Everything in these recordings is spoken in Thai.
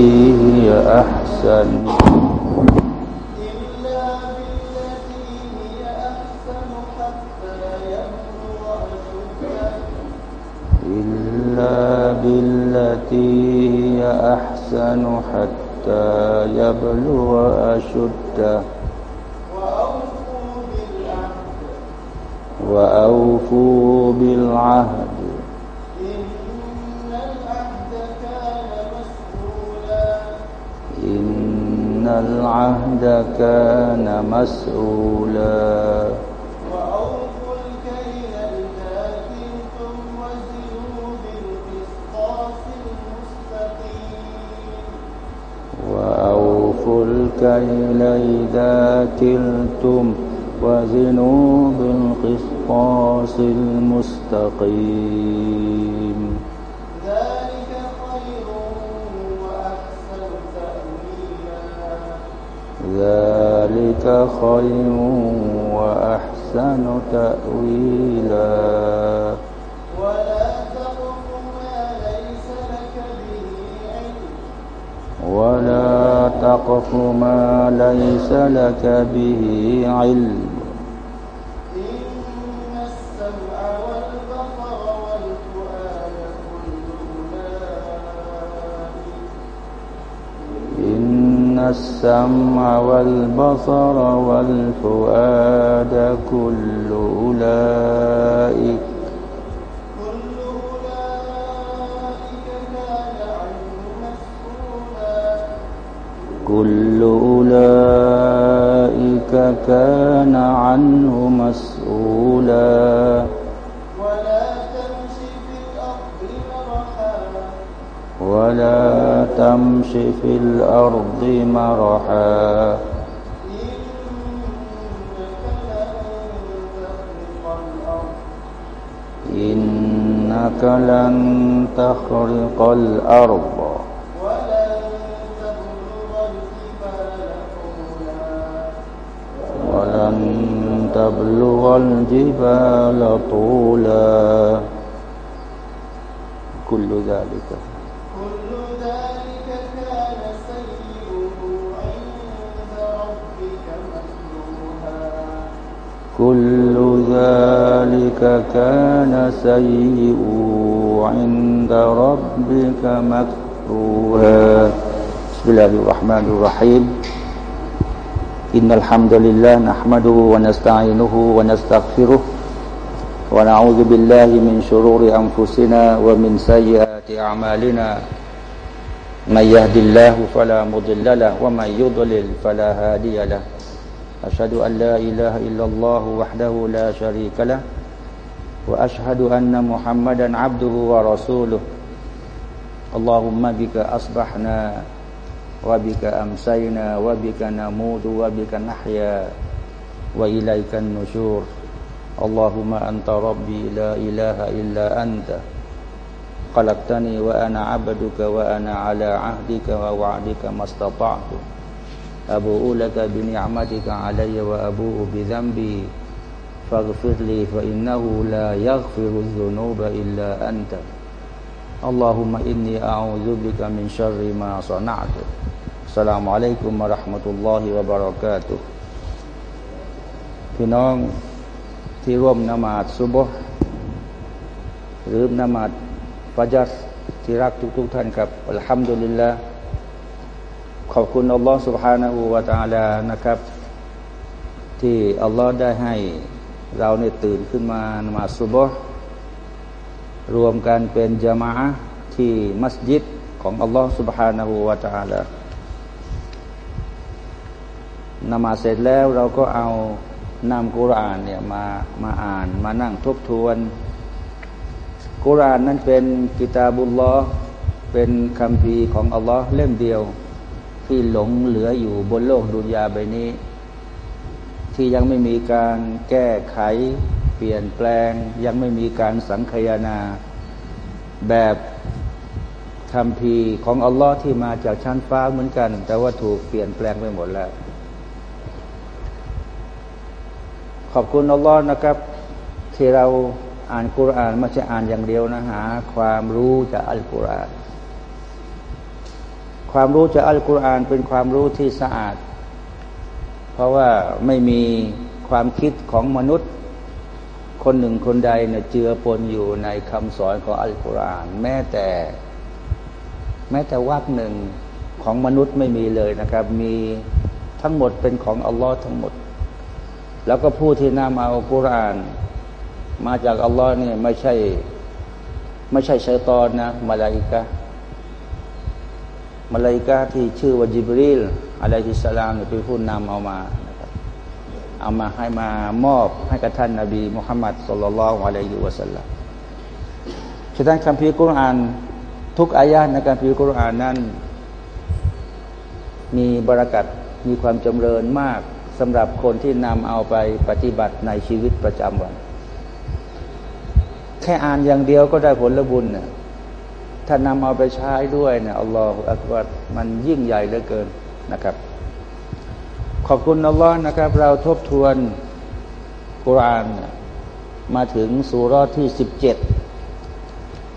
هي أحسن. إلا بالتي هي أحسن حتى يبلغ أشده. وأوفوا بالعهد. العهد كان مسؤولا. وأوفوا الكيل إذا كلتم وزنوا بالقسطاس المستقيم. وأوفوا الكيل إذا كلتم وزنوا بالقسطاس المستقيم ذلك خير وأحسن تأويلا. ولا تقف ما ليس لك به علم. ولا تقف ما ليس لك به علم السمع والبصر والفؤاد كل أولئك كل أولئك كان عنه مسؤولا ولا تمش في الأرض مرحا. إنك لن تخرق الأرض. ولن تبلغ الجبال طولا. كل ذلك كل ذلك كان سيئه عند ربك مكروها. بسم الله الرحمن الرحيم. إن الحمد لله نحمده ونستعينه ونستغفره ونعوذ بالله من شرور أنفسنا ومن سيئات أعمالنا. من يهد الله فلا مضل له ومن يضلل فلا هادي له. أشهد أن لا إله إلا الله وحده لا شريك له وأشهد أن محمدا عبده ورسوله اللهم بك أصبحنا وبك أمسينا وبك نموت وبك نحيا وإليك النشور اللهم أنت ربي لا إله إلا أنت قلقتني وأنا عبدك وأنا على عهدك ووعدك ما استطعت أبوء لك بنعمتك علي وأبوء بذنبي فاغفر لي فإنه لا يغفر الذنوب إلا أنت اللهم إني أعوذ بك من شر ما صنعت السلام عليكم ورحمة الله وبركاته พี่น้องที่ร่วมนมาดซุบฮ์หรือนมาดฟัจัรที่รักทุกๆท่านครับอัลฮัมดุลิลละ ขอบคุณอัลลอฮ์ سبحانه และ تعالى นะครับ ที่อัลลอฮ์ได้ให้เราเนี่ยตื่นขึ้นมานมาดซุบฮ์รวมกันเป็นจามะห์ที่มัสยิดของอัลลอฮ์ سبحانه และ تعالى นมาดเสร็จแล้วเราก็เอานำกุรอานเนี่ยมามาอ่านมานั่งทบทวน กุรอานนั้นเป็นกิตาบุลลอฮ์เป็นคำพีร์ของอัลลอฮ์เล่มเดียว ที่หลงเหลืออยู่บนโลกดุนยาใบนี้ ที่ยังไม่มีการแก้ไข เปลี่ยนแปลง ยังไม่มีการสังคายนา แบบคำพีของอัลลอฮ์ที่มาจากชั้นฟ้าเหมือนกัน แต่ว่าถูกเปลี่ยนแปลงไปหมดแล้ว ขอบคุณอัลลอฮ์นะครับ ที่เราอ่านกุรอานไม่ใช่อ่านอย่างเดียวนะหา ความรู้จากอัลกุรอาน ความรู้จากอัลกุรอานเป็นความรู้ที่สะอาด เพราะว่าไม่มีความคิดของมนุษย์ คนหนึ่งคนใดเนี่ยเจือปนอยู่ในคำสอนของอัลกุรอาน แม้แต่ แม้แต่วักหนึ่งของมนุษย์ไม่มีเลยนะครับ มีทั้งหมดเป็นของอัลลอฮ์ทั้งหมด แล้วก็ผู้ที่นำเอากุรอาน มาจากอัลลอฮ์เนี่ยไม่ใช่ ไม่ใช่ชัยตอนนะมาลาอิกะ มาลาอิกะที่ชื่อว่าจิบรีลอะลัยฮิสสลามเป็นผู้นำเอามานะครับเอามาให้มามอบให้กับท่านนาบีมุฮัมมัดสุลลัลอะลัยฮิวะสัลลัมฉะนั้นคัมภีร์กุรอานทุกอายะในคัมภีร์กุรอานนั้น มีบรากัดมีความจำเริญมากสำหรับคนที่นำเอาไปปฏิบัติในชีวิตประจำวัน แค่อ่านอย่างเดียวก็ได้ผลบุญเนี่ย ถ้านำเอาไปใช้ด้วยเนี่ยอัลลอฮฺอักบัดมันยิ่งใหญ่เหลือเกินนะครับ ขอบคุณอัลลอฮ์นะครับ เราทบทวนกุรานมาถึงสุรที่สิบเจ็ด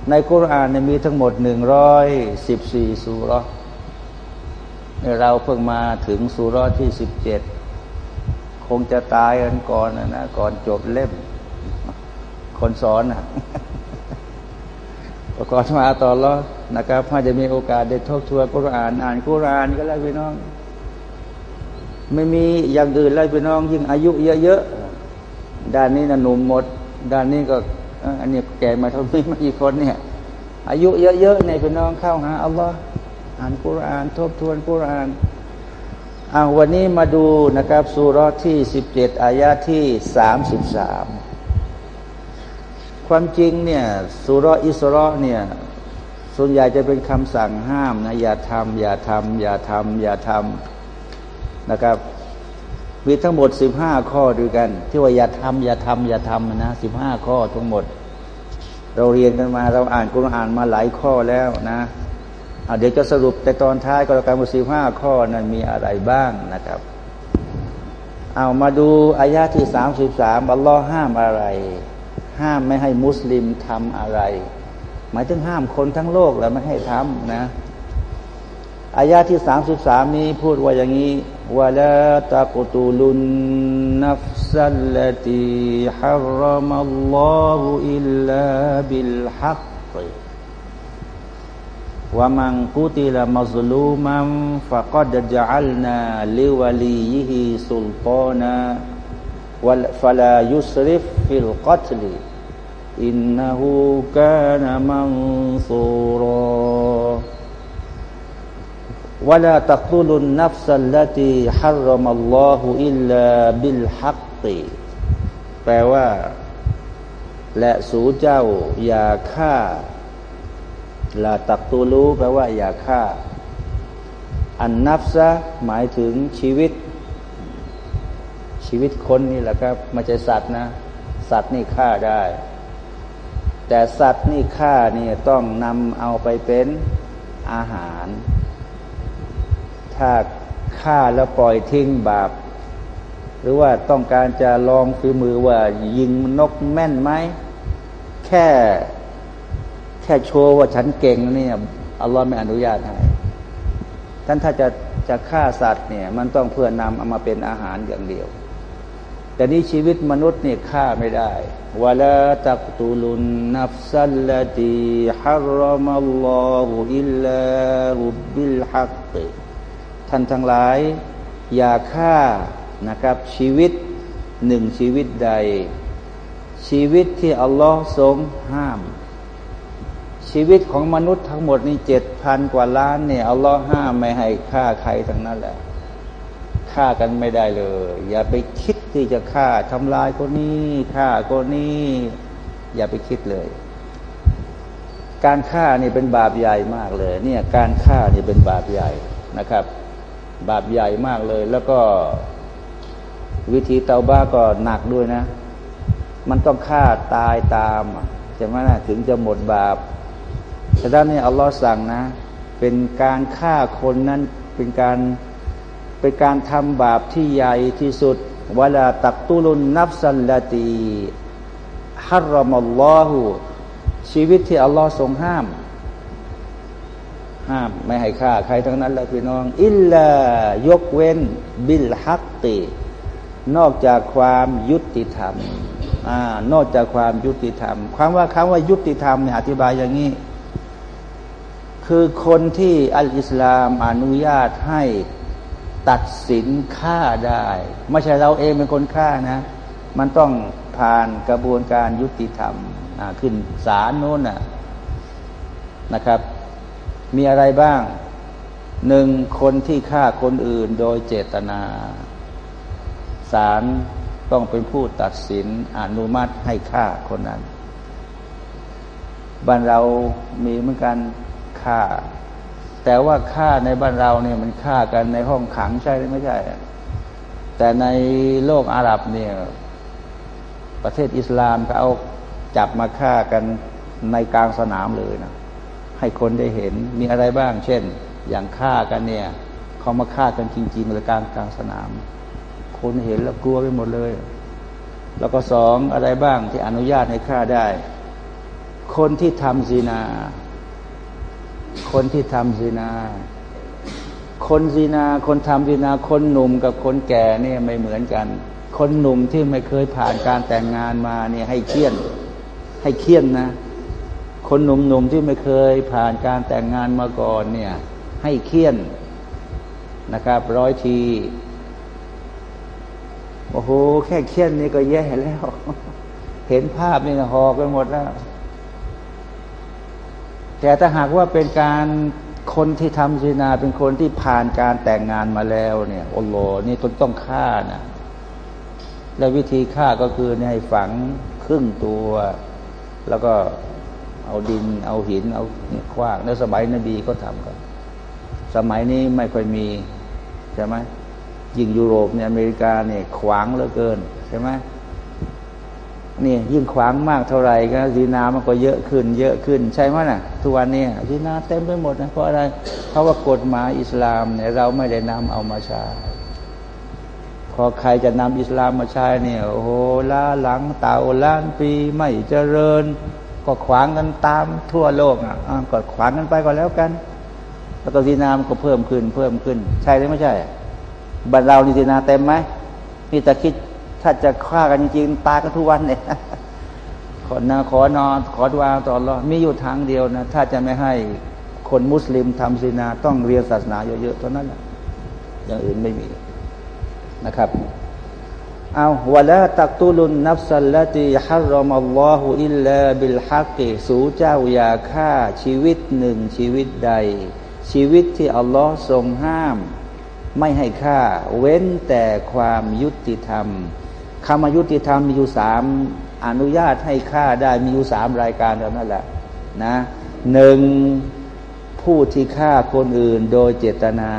ในกุรานมีทั้งหมดหนึ่งร้อยสิบสี่สุรเราเพิ่งมาถึงสุรที่สิบเจ็ดคงจะตายกันก่อนนะนะก่อนจบเล่มคนสอนนะ ประกอบมาต่อรอนะครับถ้าจะมีโอกาสได้ทบทวนกุรอาน อ่านกุรอานก็แล้วพี่น้อง ไม่มีอย่างอื่นแล้วพี่น้อง ยิ่งอายุเยอะๆด้านนี้นะหนุ่มหมด ด้านนี้ก็อันนี้แก่มาเท่านี้มากี่คนเนี่ย อายุเยอะๆในพี่น้องเข้าหาอัลลอฮ์อ่านกุรอาน ทบทวนกุรอานอ่าวันนี้มาดูนะครับสุรที่สิบเจ็ดอายาที่สามสิบสาม ความจริงเนี่ยสุรอิสรอเนี่ยส่วนใหญ่จะเป็นคำสั่งห้ามนะอย่าทำอย่าทำอย่าทำอย่าทำนะครับ มีทั้งหมดสิบห้าข้อด้วยกัน ที่ว่าอย่าทำอย่าทำอย่าทำนะสิบห้าข้อทั้งหมด เราเรียนกันมาเราอ่านกุรอานมาหลายข้อแล้วนะเดี๋ยวจะสรุปแต่ตอนท้ายก็แล้วกันว่าสิบห้าข้อนั้นมีอะไรบ้างนะครับ เอามาดูอายาที่สามสิบสามอัลลอฮ์ห้ามอะไร ห้ามไม่ให้มุสลิมทำอะไร หมายถึงห้ามคนทั้งโลกแล้วไม่ให้ทำนะอายาที่สามสิบสามนี้พูดว่าอย่างนี้วะลาตะกตูลุนนัฟซัลลตีฮารมัลลอฮุอิลลาบิลฮักว่ามังกุติละมัซลูมัมฟะกัดจัลนาลิวลียิฮิสุลตานา فلا يسرف في القتل إنه كان منصورا ولا تقتلوا النفس التي حرم الله إلا بالحق แปลว่า และสูเจ้าอย่าฆ่าลาตักตูรู้แปลว่าอย่าฆ่า อันนับซะหมายถึงชีวิต ชีวิตคนนี่แหละครับไม่ใช่สัตว์นะ สัตว์นี่ฆ่าได้ แต่สัตว์นี่ฆ่านี่ต้องนำเอาไปเป็นอาหาร ถ้าฆ่าแล้วปล่อยทิ้งบาป หรือว่าต้องการจะลองฝีมือว่ายิงนกแม่นไหม แค่แค่โชว์ว่าฉันเก่งนี่อัลลอฮ์ไม่อนุญาตให้ท่านถ้าจะจะฆ่าสัตว์เนี่ย มันต้องเพื่อนำเอามาเป็นอาหารอย่างเดียว แต่นี้ชีวิตมนุษย์เนี่ยฆ่าไม่ได้ولا تقتلوا النفس التي حرم الله إلا بالحق ท่านทั้งหลาย อย่าฆ่านะครับ ชีวิตหนึ่งชีวิตใด ชีวิตที่อัลลอฮ์ทรงห้าม ชีวิตของมนุษย์ทั้งหมดนี่เจ็ดพันกว่าล้านเนี่ยอัลลอฮ์ห้ามไม่ให้ฆ่าใครทั้งนั้นแหละฆ่ากันไม่ได้เลย อย่าไปคิด ที่จะฆ่าทำลายคนนี้ฆ่าคนนี้ อย่าไปคิดเลย การฆ่านี่เป็นบาปใหญ่มากเลย เนี่ยการฆ่านี่เป็นบาปใหญ่นะครับ บาปใหญ่มากเลย แล้วก็วิธีเตาบ้าก็หนักด้วยนะ มันต้องฆ่าตายตามใช่ไหมนะถึงจะหมดบาปฉะนั้นนี่อัลลอฮ์สั่งนะ เป็นการฆ่าคนนั้นเป็นการเป็นการทำบาปที่ใหญ่ที่สุด วลาตักตุลุนนับสันลตีฮัรมัลลอฮูชีวิตที่อัลลอฮ์ทรงห้าม ห้ามไม่ให้ฆ่าใครทั้งนั้นแล้วพี่น้อง อิลลายกเว้น บิลฮักติ นอกจากความยุติธรรมอ่านอกจากความยุติธรรม ความว่าคำว่ายุติธรรมเนี่ยอธิบายอย่างนี้ คือคนที่อัลอิสลามอนุญาตให้ ตัดสินฆ่าได้ ไม่ใช่เราเองเป็นคนฆ่านะ มันต้องผ่านกระบวนการยุติธรรมขึ้นศาลโน้นนะนะครับ มีอะไรบ้างหนึ่งคนที่ฆ่าคนอื่นโดยเจตนาศาลต้องเป็นผู้ตัดสินอนุมัติให้ฆ่าคนนั้นบ้านเรามีเหมือนกันฆ่า แต่ว่าฆ่าในบ้านเราเนี่ยมันฆ่ากันในห้องขังใช่หรือไม่ใช่ แต่ในโลกอาหรับเนี่ยประเทศอิสลามก็เอาจับมาฆ่ากันในกลางสนามเลยนะให้คนได้เห็นมีอะไรบ้าง เช่น อย่างฆ่ากันเนี่ยเขามาฆ่ากันจริงๆเลยกลางกลางสนาม คนเห็นแล้วกลัวไปหมดเลย แล้วก็สองอะไรบ้างที่อนุญาตให้ฆ่าได้ คนที่ทำซีนา คนที่ทำซีนา คนซีนา คนทำซีนา คนหนุ่มกับคนแก่เนี่ยไม่เหมือนกัน คนหนุ่มที่ไม่เคยผ่านการแต่งงานมาเนี่ยให้เคี่ยน ให้เคี่ยนนะ คนหนุ่มๆที่ไม่เคยผ่านการแต่งงานมาก่อนเนี่ย ให้เคี่ยนนะครับ ร้อยทีโอ้โหแค่เคียนนี่ก็แย่แล้ว เห็นภาพนี่หอกไปหมดแล้ว แต่ถ้าหากว่าเป็นการคนที่ทำศีนาเป็นคนที่ผ่านการแต่งงานมาแล้วเนี่ยโอโหนี่ต้องต้องฆ่านะแล้ววิธีฆ่าก็คือให้ฝังครึ่งตัว แล้วก็เอาดิน เอาหิน เอาเนี่ยคว้างในสมัยนบีก็ทำกัน สมัยนี้ไม่ค่อยมีใช่ไหมยิ่งยุโรปเนี่ยอเมริกาเนี่ยขวางเหลือเกินใช่ไหม นี่ยิ่งขวางมากเท่าไหร่ก็ดีนามันก็เยอะขึ้น เยอะขึ้น ใช่ไหมนะ่ะ ทุกวันนี้ดีนาเต็มไปหมดนะเพราะอะไร เพราะว่ากฎหมายอิสลามเนี่ยเราไม่ได้นำเอามาใช้พอใครจะนำอิสลามมาใช้เนี่ยโอ้โหล้าหลังเต่าล้านปีไม่เจริญ ก็ขวางกันตามทั่วโลกอะก็ขวางกันไปก็แล้วกัน แล้วก็ดีนามก็เพิ่มขึ้น เพิ่มขึ้น ใช่หรือไม่ใช่บ้านเรานี่สินาเต็มไหมมีแต่คิด ถ้าจะฆ่ากันจริงๆตายกันทุกวันเนี่ยขอนาขอนอนขอดวาต่อรอมีอยู่ทางเดียวนะถ้าจะไม่ให้คนมุสลิมทำศีนาต้องเรียนศาสนาเยอะๆเท่านั้นนะอย่างอื่นไม่มีนะครับเอาวะลาตักตุลุนนับสัลลตีฮัรรอมัลลอฮุอิลลาบิลฮักกิสู่เจ้าอย่าฆ่าชีวิตหนึ่งชีวิตใด ชีวิตที่อัลลอฮ์ทรงห้าม ไม่ให้ฆ่า เว้นแต่ความยุติธรรม คำายุติธรรมมีอยู่สามอนุญาตให้ฆ่าได้มีอยู่สามรายการเท่านั้นแหละนะหนึ่งผู้ที่ฆ่าคนอื่นโดยเจตนา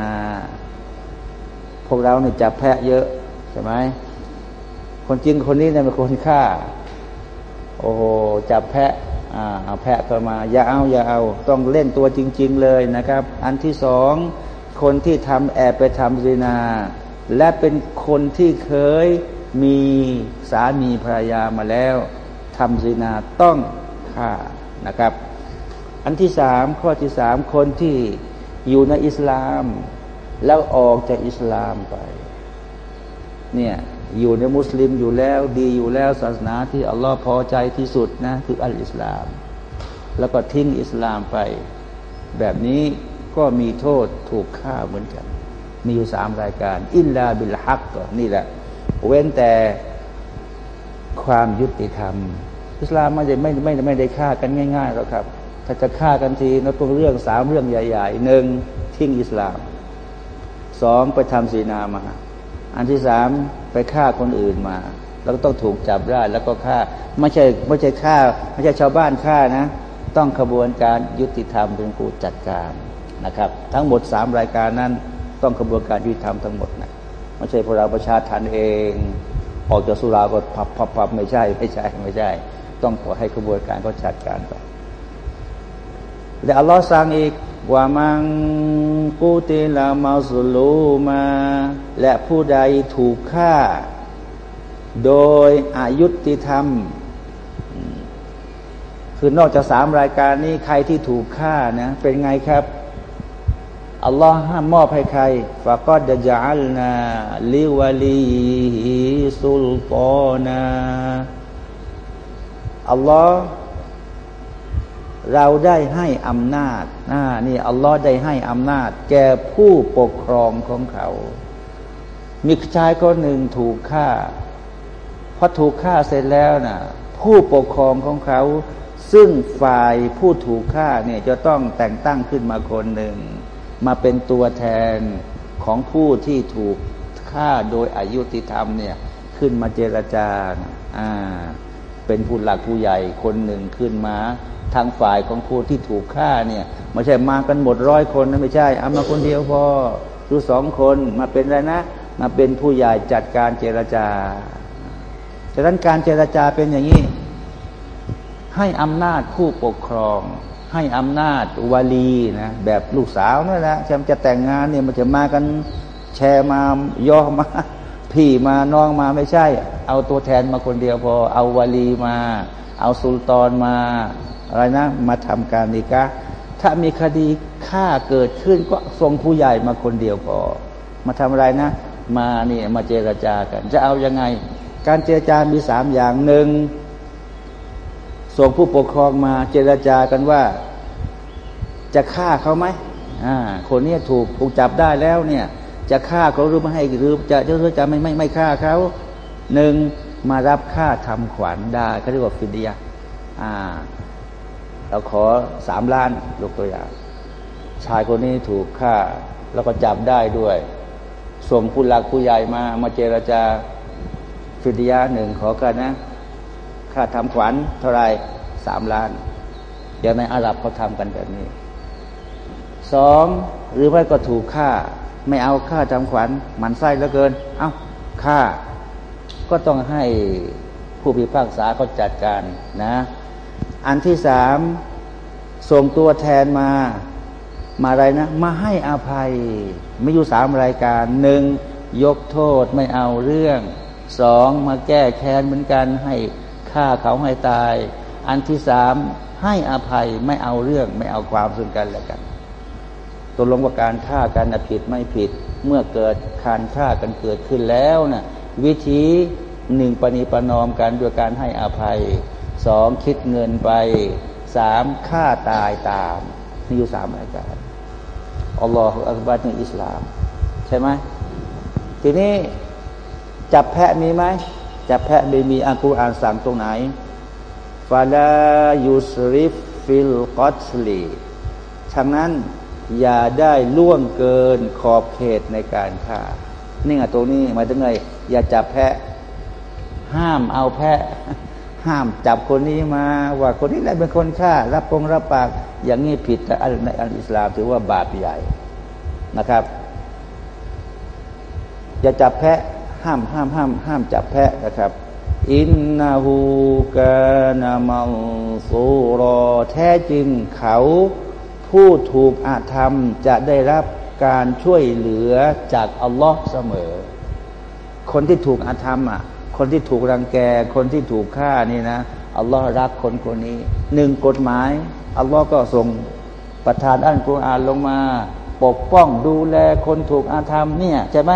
พวกเราเนี่ยจับแพะเยอะใช่ไหมคนจริงคนนี้เนี่ยเป็นคนฆ่า โอ้โหจับแพะอ่าเอาแพะเข้ามา อย่าเอาอย่าเอา ต้องเล่นตัวจริง ๆ เลยนะครับ อันที่สองคนที่ทำแอบไปทำซินา และเป็นคนที่เคย มีสามีภรรยามาแล้วทำซินาต้องฆ่านะครับ อันที่สามข้อที่สามคนที่อยู่ในอิสลาม แล้วออกจากอิสลามไป เนี่ยอยู่ในมุสลิมอยู่แล้วดีอยู่แล้วศาสนาที่อัลลอฮ์พอใจที่สุดนะคืออัลอิสลาม แล้วก็ทิ้งอิสลามไป แบบนี้ก็มีโทษถูกฆ่าเหมือนกัน มีอยู่สามรายการ อินลาบิลฮักก็นี่แหละ เว้นแต่ความยุติธรรม อิสลามไม่ได้ไม่ไม่ไม่ได้ฆ่ากันง่ายๆหรอกครับ ถ้าจะฆ่ากันทีเราต้องเรื่องสามเรื่องใหญ่ๆหนึ่งทิ้งอิสลามสองไปทำศีนามา อันที่สามไปฆ่าคนอื่นมา แล้วก็ต้องถูกจับได้แล้วก็ฆ่าไม่ใช่ไม่ใช่ฆ่า ไม่ใช่ชาวบ้านฆ่านะ ต้องขบวนการยุติธรรมเป็นผู้จัดการนะครับ ทั้งหมดสามรายการนั้นต้องกระบวนการยุติธรรมทั้งหมดนะ ไม่ใช่พวกเราประชาทันเอง ออกจากสุราก็พับพับพับไม่ใช่ ไม่ใช่ไม่ใช่ ต้องขอให้กระบวนการเขาจัดการไปแต่อัลลอฮ์สั่งอีกว่ามังกูติลามาสุลูมา และผู้ใดถูกฆ่า โดยอายุติธรรม คือนอกจากสามรายการนี้ใครที่ถูกฆ่านะ เป็นไงครับ อัลลอฮ์ห้ามมอบให้ใครฟะก็จะจัลนาลิวลีฮิสุลตอนาอัลลอฮ์เราได้ให้อำนาจน,านี่อัลลอฮ์ได้ให้อำนาจ แก่ผู้ปกครองของเขา มีชายคนหนึ่งถูกฆ่าพอถูกฆ่าเสร็จแล้วนะ่ะผู้ปกครองของเขา ซึ่งฝ่ายผู้ถูกฆ่าเนี่ยจะต้องแต่งตั้งขึ้นมาคนหนึ่ง มาเป็นตัวแทนของผู้ที่ถูกฆ่าโดยอายุติธรรมเนี่ยขึ้นมาเจรจาอ่าเป็นผู้หลักผู้ใหญ่คนหนึ่งขึ้นมาทางฝ่ายของผู้ที่ถูกฆ่าเนี่ยไม่ใช่มากันหมดร้อยคนนะไม่ใช่เอามาคนเดียวพอดูสองคนมาเป็นอะไรนะ มาเป็นผู้ใหญ่จัดการเจรจาฉะนั้นการเจรจาเป็นอย่างนี้ ให้อำนาจผู้ปกครอง ให้อำนาจวาลีนะแบบลูกสาวนั่นแหละจะจะแต่งงานเนี่ยมันจะมากันแชร์มาย่อมาพี่มาน้องมาไม่ใช่ เอาตัวแทนมาคนเดียวพอ เอาวาลีมา เอาสุลตานมา อะไรนะ มาทำการนิกะถ้ามีคดีฆ่าเกิดขึ้นก็ส่งผู้ใหญ่มาคนเดียวพอ มาทำอะไรนะ มาเนี่ยมาเจรจากัน จะเอายังไง การเจรจามีสามอย่างหนึ่ง ส่งผู้ปกครองมาเจรจากันว่า จะฆ่าเขาไหมอ่าคนนี้ถูกถูกจับได้แล้วเนี่ย จะฆ่าเขาหรือไม่ให้หรือจะจะหรือจะไม่ไม่ไม่ฆ่าเขาหนึ่งมารับค่าทำขวัญได้เขาเรียกว่าฟิดียอ่าเราขอสามล้านยกตัวอย่าง ชายคนนี้ถูกฆ่า แล้วก็จับได้ด้วย ส่งผู้หลักผู้ใหญ่มามาเจรจาฟิดยาหนึ่งขอกันนะ ค่าทำขวัญเท่าไรสามล้านอย่างในอาหรับเขาทำกันแบบนี้สองหรือไม่ก็ถูกฆ่า ไม่เอาค่าทำขวัญมันไส้เหลือเกิน เอา้าฆ่า ก็ต้องให้ผู้พิพากษาเขาจัดการนะ อันที่สามส่งตัวแทนมามาอะไรนะ มาให้อภัย ไม่อยู่สามรายการหนึ่งยกโทษไม่เอาเรื่องสองมาแก้แค้นเหมือนกันให้ ฆ่าเขาให้ตาย อันที่สามให้อภัยไม่เอาเรื่องไม่เอาความซึ่งกันและกันตกลงว่าการฆ่ากันผิดไม่ผิด เมื่อเกิดการฆ่ากันเกิดขึ้นแล้วนะ่ะวิธีหนึ่งปณีประนอมกันด้วยการให้อภัยสองคิดเงินไปสามฆ่าตายตามนี่อยู่สามรายการอัลลอฮฺอัลบัตในอิสลาม ใช่ไหมทีนี้จับแพะมีไหม จับแพะไม่มีอัลกุรอานสั่งตรงไหนฟาลายูสริฟฟิลกอตลีฉะนั้นอย่าได้ล่วงเกินขอบเขตในการฆ่า นี่ไงตรงนี้หมายถึงไงอย่าจับแพะ ห้ามเอาแพะ ห้ามจับคนนี้มา ว่าคนนี้แหละเป็นคนฆ่า รับปงรับปาก อย่างนี้ผิดในอัลอิสลามถือว่าบาปใหญ่นะครับ อย่าจับแพะ ห้ามห้ามห้ามห้ามจับแพะนะครับ อินนาหูกานามังซูรอแท้จริงเขาผู้ถูกอาธรรมจะได้รับการช่วยเหลือจากอัลลอฮ์เสมอ คนที่ถูกอาธรรมอะ คนที่ถูกรังแก คนที่ถูกฆ่านี่นะ อัลลอฮ์รักคนคนนี้ หนึ่งกฎหมาย อัลลอฮ์ก็ส่งประทานอัลกุรอานลงมา ปกป้องดูแลคนถูกอาธรรมเนี่ยใช่ไหม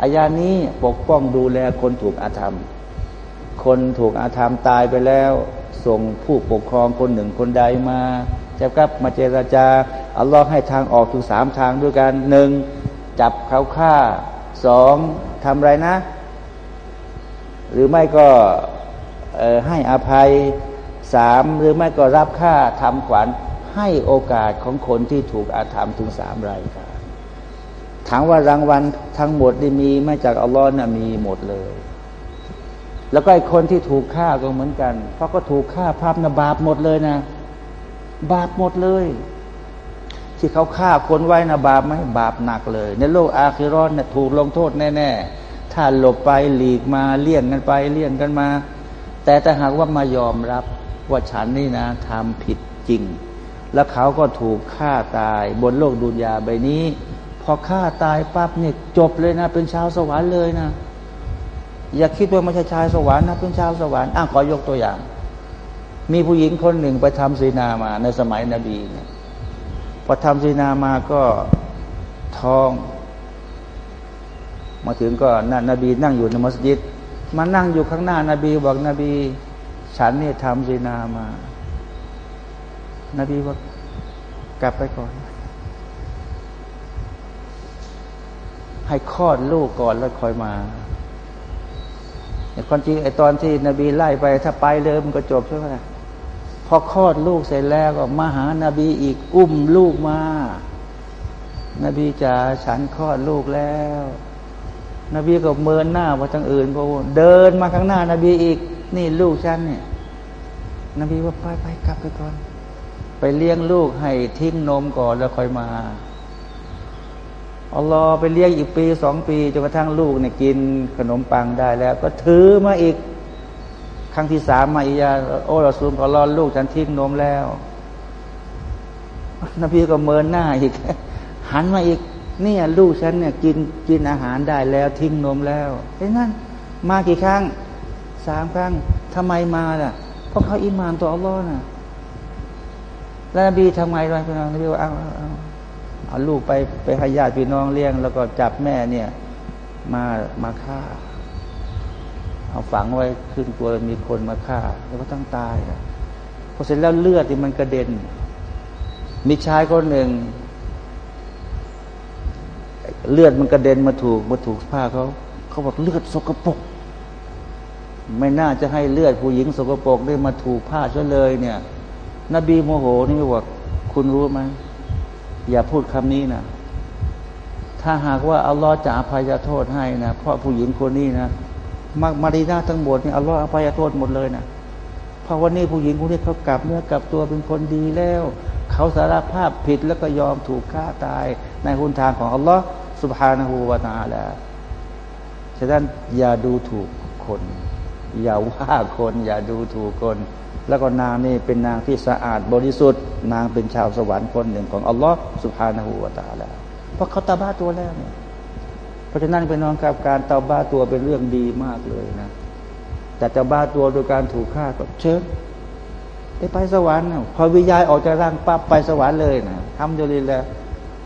อายานี้ปกป้องดูแลคนถูกอาธรรม คนถูกอาธรรมตายไปแล้ว ส่งผู้ปกครองคนหนึ่งคนใดมาจะกลับมาเจราจา อัลลอฮ์ให้ทางออกถึงสามทางด้วยกันหนึ่งจับเขาฆ่าสองทำไรนะ หรือไม่ก็ให้อภัยสามหรือไม่ก็รับค่าทำขวัญให้โอกาสของคนที่ถูกอาธรรมถึงสามรายการ ถามว่ารางวัลทั้งหมดได้มีไม่จากอัลลอฮ์น่ะมีหมดเลย แล้วก็ไอ้คนที่ถูกฆ่าก็เหมือนกันเพราะก็ถูกฆ่าภาพนะบาปหมดเลยนะ บาปหมดเลย ที่เขาฆ่าคนไว้นะบาปไหมบาปหนักเลย ในโลกอาคิรอนเนี่ยถูกลงโทษแน่ๆถ้าหลบไปหลีกมาเลี่ยงกันไปเลี่ยงกันมา แต่ถ้าหากว่ามายอมรับว่าฉันนี่นะทำผิดจริง แล้วเขาก็ถูกฆ่าตายบนโลกดุนยาใบนี้ พอฆ่าตายปั๊บเนี่ยจบเลยนะ เป็นชาวสวรรค์เลยนะ อย่าคิดว่าไม่ใช่ชายสวรรค์นะเป็นชาวสวรรค์อ้าขอยกตัวอย่าง มีผู้หญิงคนหนึ่งไปทำศีนามา ในสมัยนบีเนี่ยพอทำศีนามาก็ท้อง มาถึงก็นนบีนั่งอยู่ในมัสยิดมานั่งอยู่ข้างหน้านาบีบอกนบี ฉันเนี่ยทำซีนามา นบีว่ากลับไปก่อน ให้คลอดลูกก่อนแล้วคอยมาแต่ความจริงไอ้ตอนที่นบีไล่ไปถ้าไปเลยมันก็จบใช่ไหมล่ะพอคลอดลูกเสร็จแล้วก็มาหานาบีอีกอุ้มลูกมา นบีจ๋าฉันคลอดลูกแล้ว นบีก็เมินหน้าว่าทางอื่นพอเดินมาข้างหน้า นบีอีก นี่ลูกฉันเนี่ย นบีว่าไปไปกลับไปก่อน ไปเลี้ยงลูกให้ทิ้งนมก่อนแล้วค่อยมา อัลลอฮ์ไปเลี้ยงอีกปีสองปีจนกระทั่งลูกเนี่ยกินขนมปังได้แล้ว ก็ถือมาอีก ครั้งที่สามมาอียาโอ้เราซูมอัลลอลูกฉันทิ้งนมแล้ว นบีก็เมินหน้าอีก หันมาอีก เนี่ยลูกฉันเนี่ยกินกินอาหารได้แล้วทิ้งนมแล้วเห็นนั่นมากี่ครั้งสามครั้งทำไมมาล่ะเพราะเขาอิมานต่ออัลลอฮ์น่ะแล้วนบีทำไงล่ะพี่น้องนบีว่าเอาเอา เอาลูกไปไปให้ญาติพี่น้องเลี้ยง แล้วก็จับแม่เนี่ย มามาฆ่า เอาฝังไว้ขึ้นตัวมีคนมาฆ่า แล้วก็ต้องตายพอเสร็จแล้วเลือดที่มันกระเด็น มีชายคนหนึ่ง เลือดมันกระเด็นมาถูกมาถูกผ้าเขาเขาบอกเลือดสกปรกไม่น่าจะให้เลือดผู้หญิงสกปรกได้มาถูกผ้าซะเลยเนี่ย นบีโมโหนี่บอกคุณรู้ไหม อย่าพูดคำนี้นะ ถ้าหากว่า อัลลอฮ์จะอภัยโทษให้นะ เพราะผู้หญิงคนนี้นะมามารีนาทั้งหมดนี่อัลลอฮ์อภัยโทษหมดเลยนะเพราะวันนี้ผู้หญิงคนนี้เขากลับเนื้อกลับตัวเป็นคนดีแล้ว เขาสารภาพผิดแล้วก็ยอมถูกฆ่าตายในหุนทางของอัลลอฮ์สุบฮานาหูวาตาแล้วฉะนั้นอย่าดูถูกคน อย่าว่าคน อย่าดูถูกคน แล้วก็นางนี่เป็นนางที่สะอาดบริสุทธิ์ นางเป็นชาวสวรรค์คนหนึ่งของอัลลอฮ์สุภาณหูวตาแล้วเพราะเขาตาบ้าตัวแล้วเนี่ยเพราะฉะนั้นเป็นน้องครับการตาบ้าตัวเป็นเรื่องดีมากเลยนะ แต่ตาบ้าตัวโดยการถูกฆ่าก็เชิญได้ไปสวรรค์พอวิญญาณออกจากร่างปั๊บไปสวรรค์เลยนะทำอยู่ดีแล้ว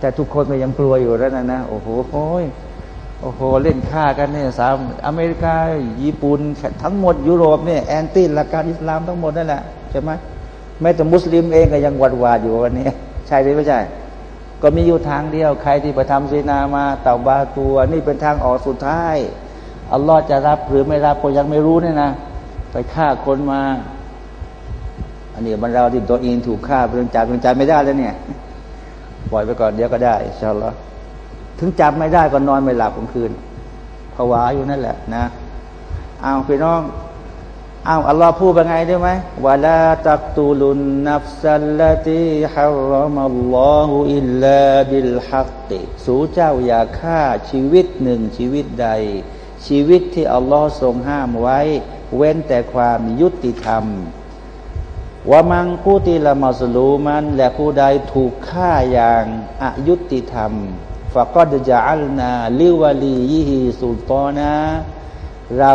แต่ทุกคนก็ยังกลัวอยู่แล้วนะนะโอ้โหโอ้ย โอ้โหเล่นฆ่ากันเนี่ยสามอเมริกา ญี่ปุ่นทั้งหมดยุโรปเนี่ยแอนตี้หลักการอิสลามทั้งหมดนั่นแหละใช่ไหมแม้แต่มุสลิมเองก็ยังหวาดหวาดอยู่วันนี้ ใช่หรือไม่ใช่ก็มีอยู่ทางเดียว ใครที่ไปทำซินามาเตาบัตตัว นี่เป็นทางออกสุดท้ายอัลลอฮ์จะรับหรือไม่รับก็ยังไม่รู้เนี่ยนะ ไปฆ่าคนมา อันนี้บรรดาที่ตัวอินถูกฆ่าเรื่องจับเรื่องจับไม่ได้แล้วเนี่ย ปล่อยไปก่อนเดี๋ยวก็ได้อินชาอัลลอฮ์ ถึงจับไม่ได้ก็นอนไม่หลับกลางคืนผวาอยู่นั่นแหละนะเอาพี่น้องเอาอัลลอฮ์พูดเป็นไงได้ไหมولا تقتلوا النفس التي حرم الله إلا بالحق สู่เจ้าอย่าฆ่าชีวิตหนึ่งชีวิตใด ชีวิตที่อัลลอฮ์ทรงห้ามไว้ เว้นแต่ความยุติธรรมومن قتل مظلوما และผู้ใดถูกฆ่าอย่างอายุติธรรม ฟะก็จะอัลนาลิวาลียิฮิสุลตอนะ เรา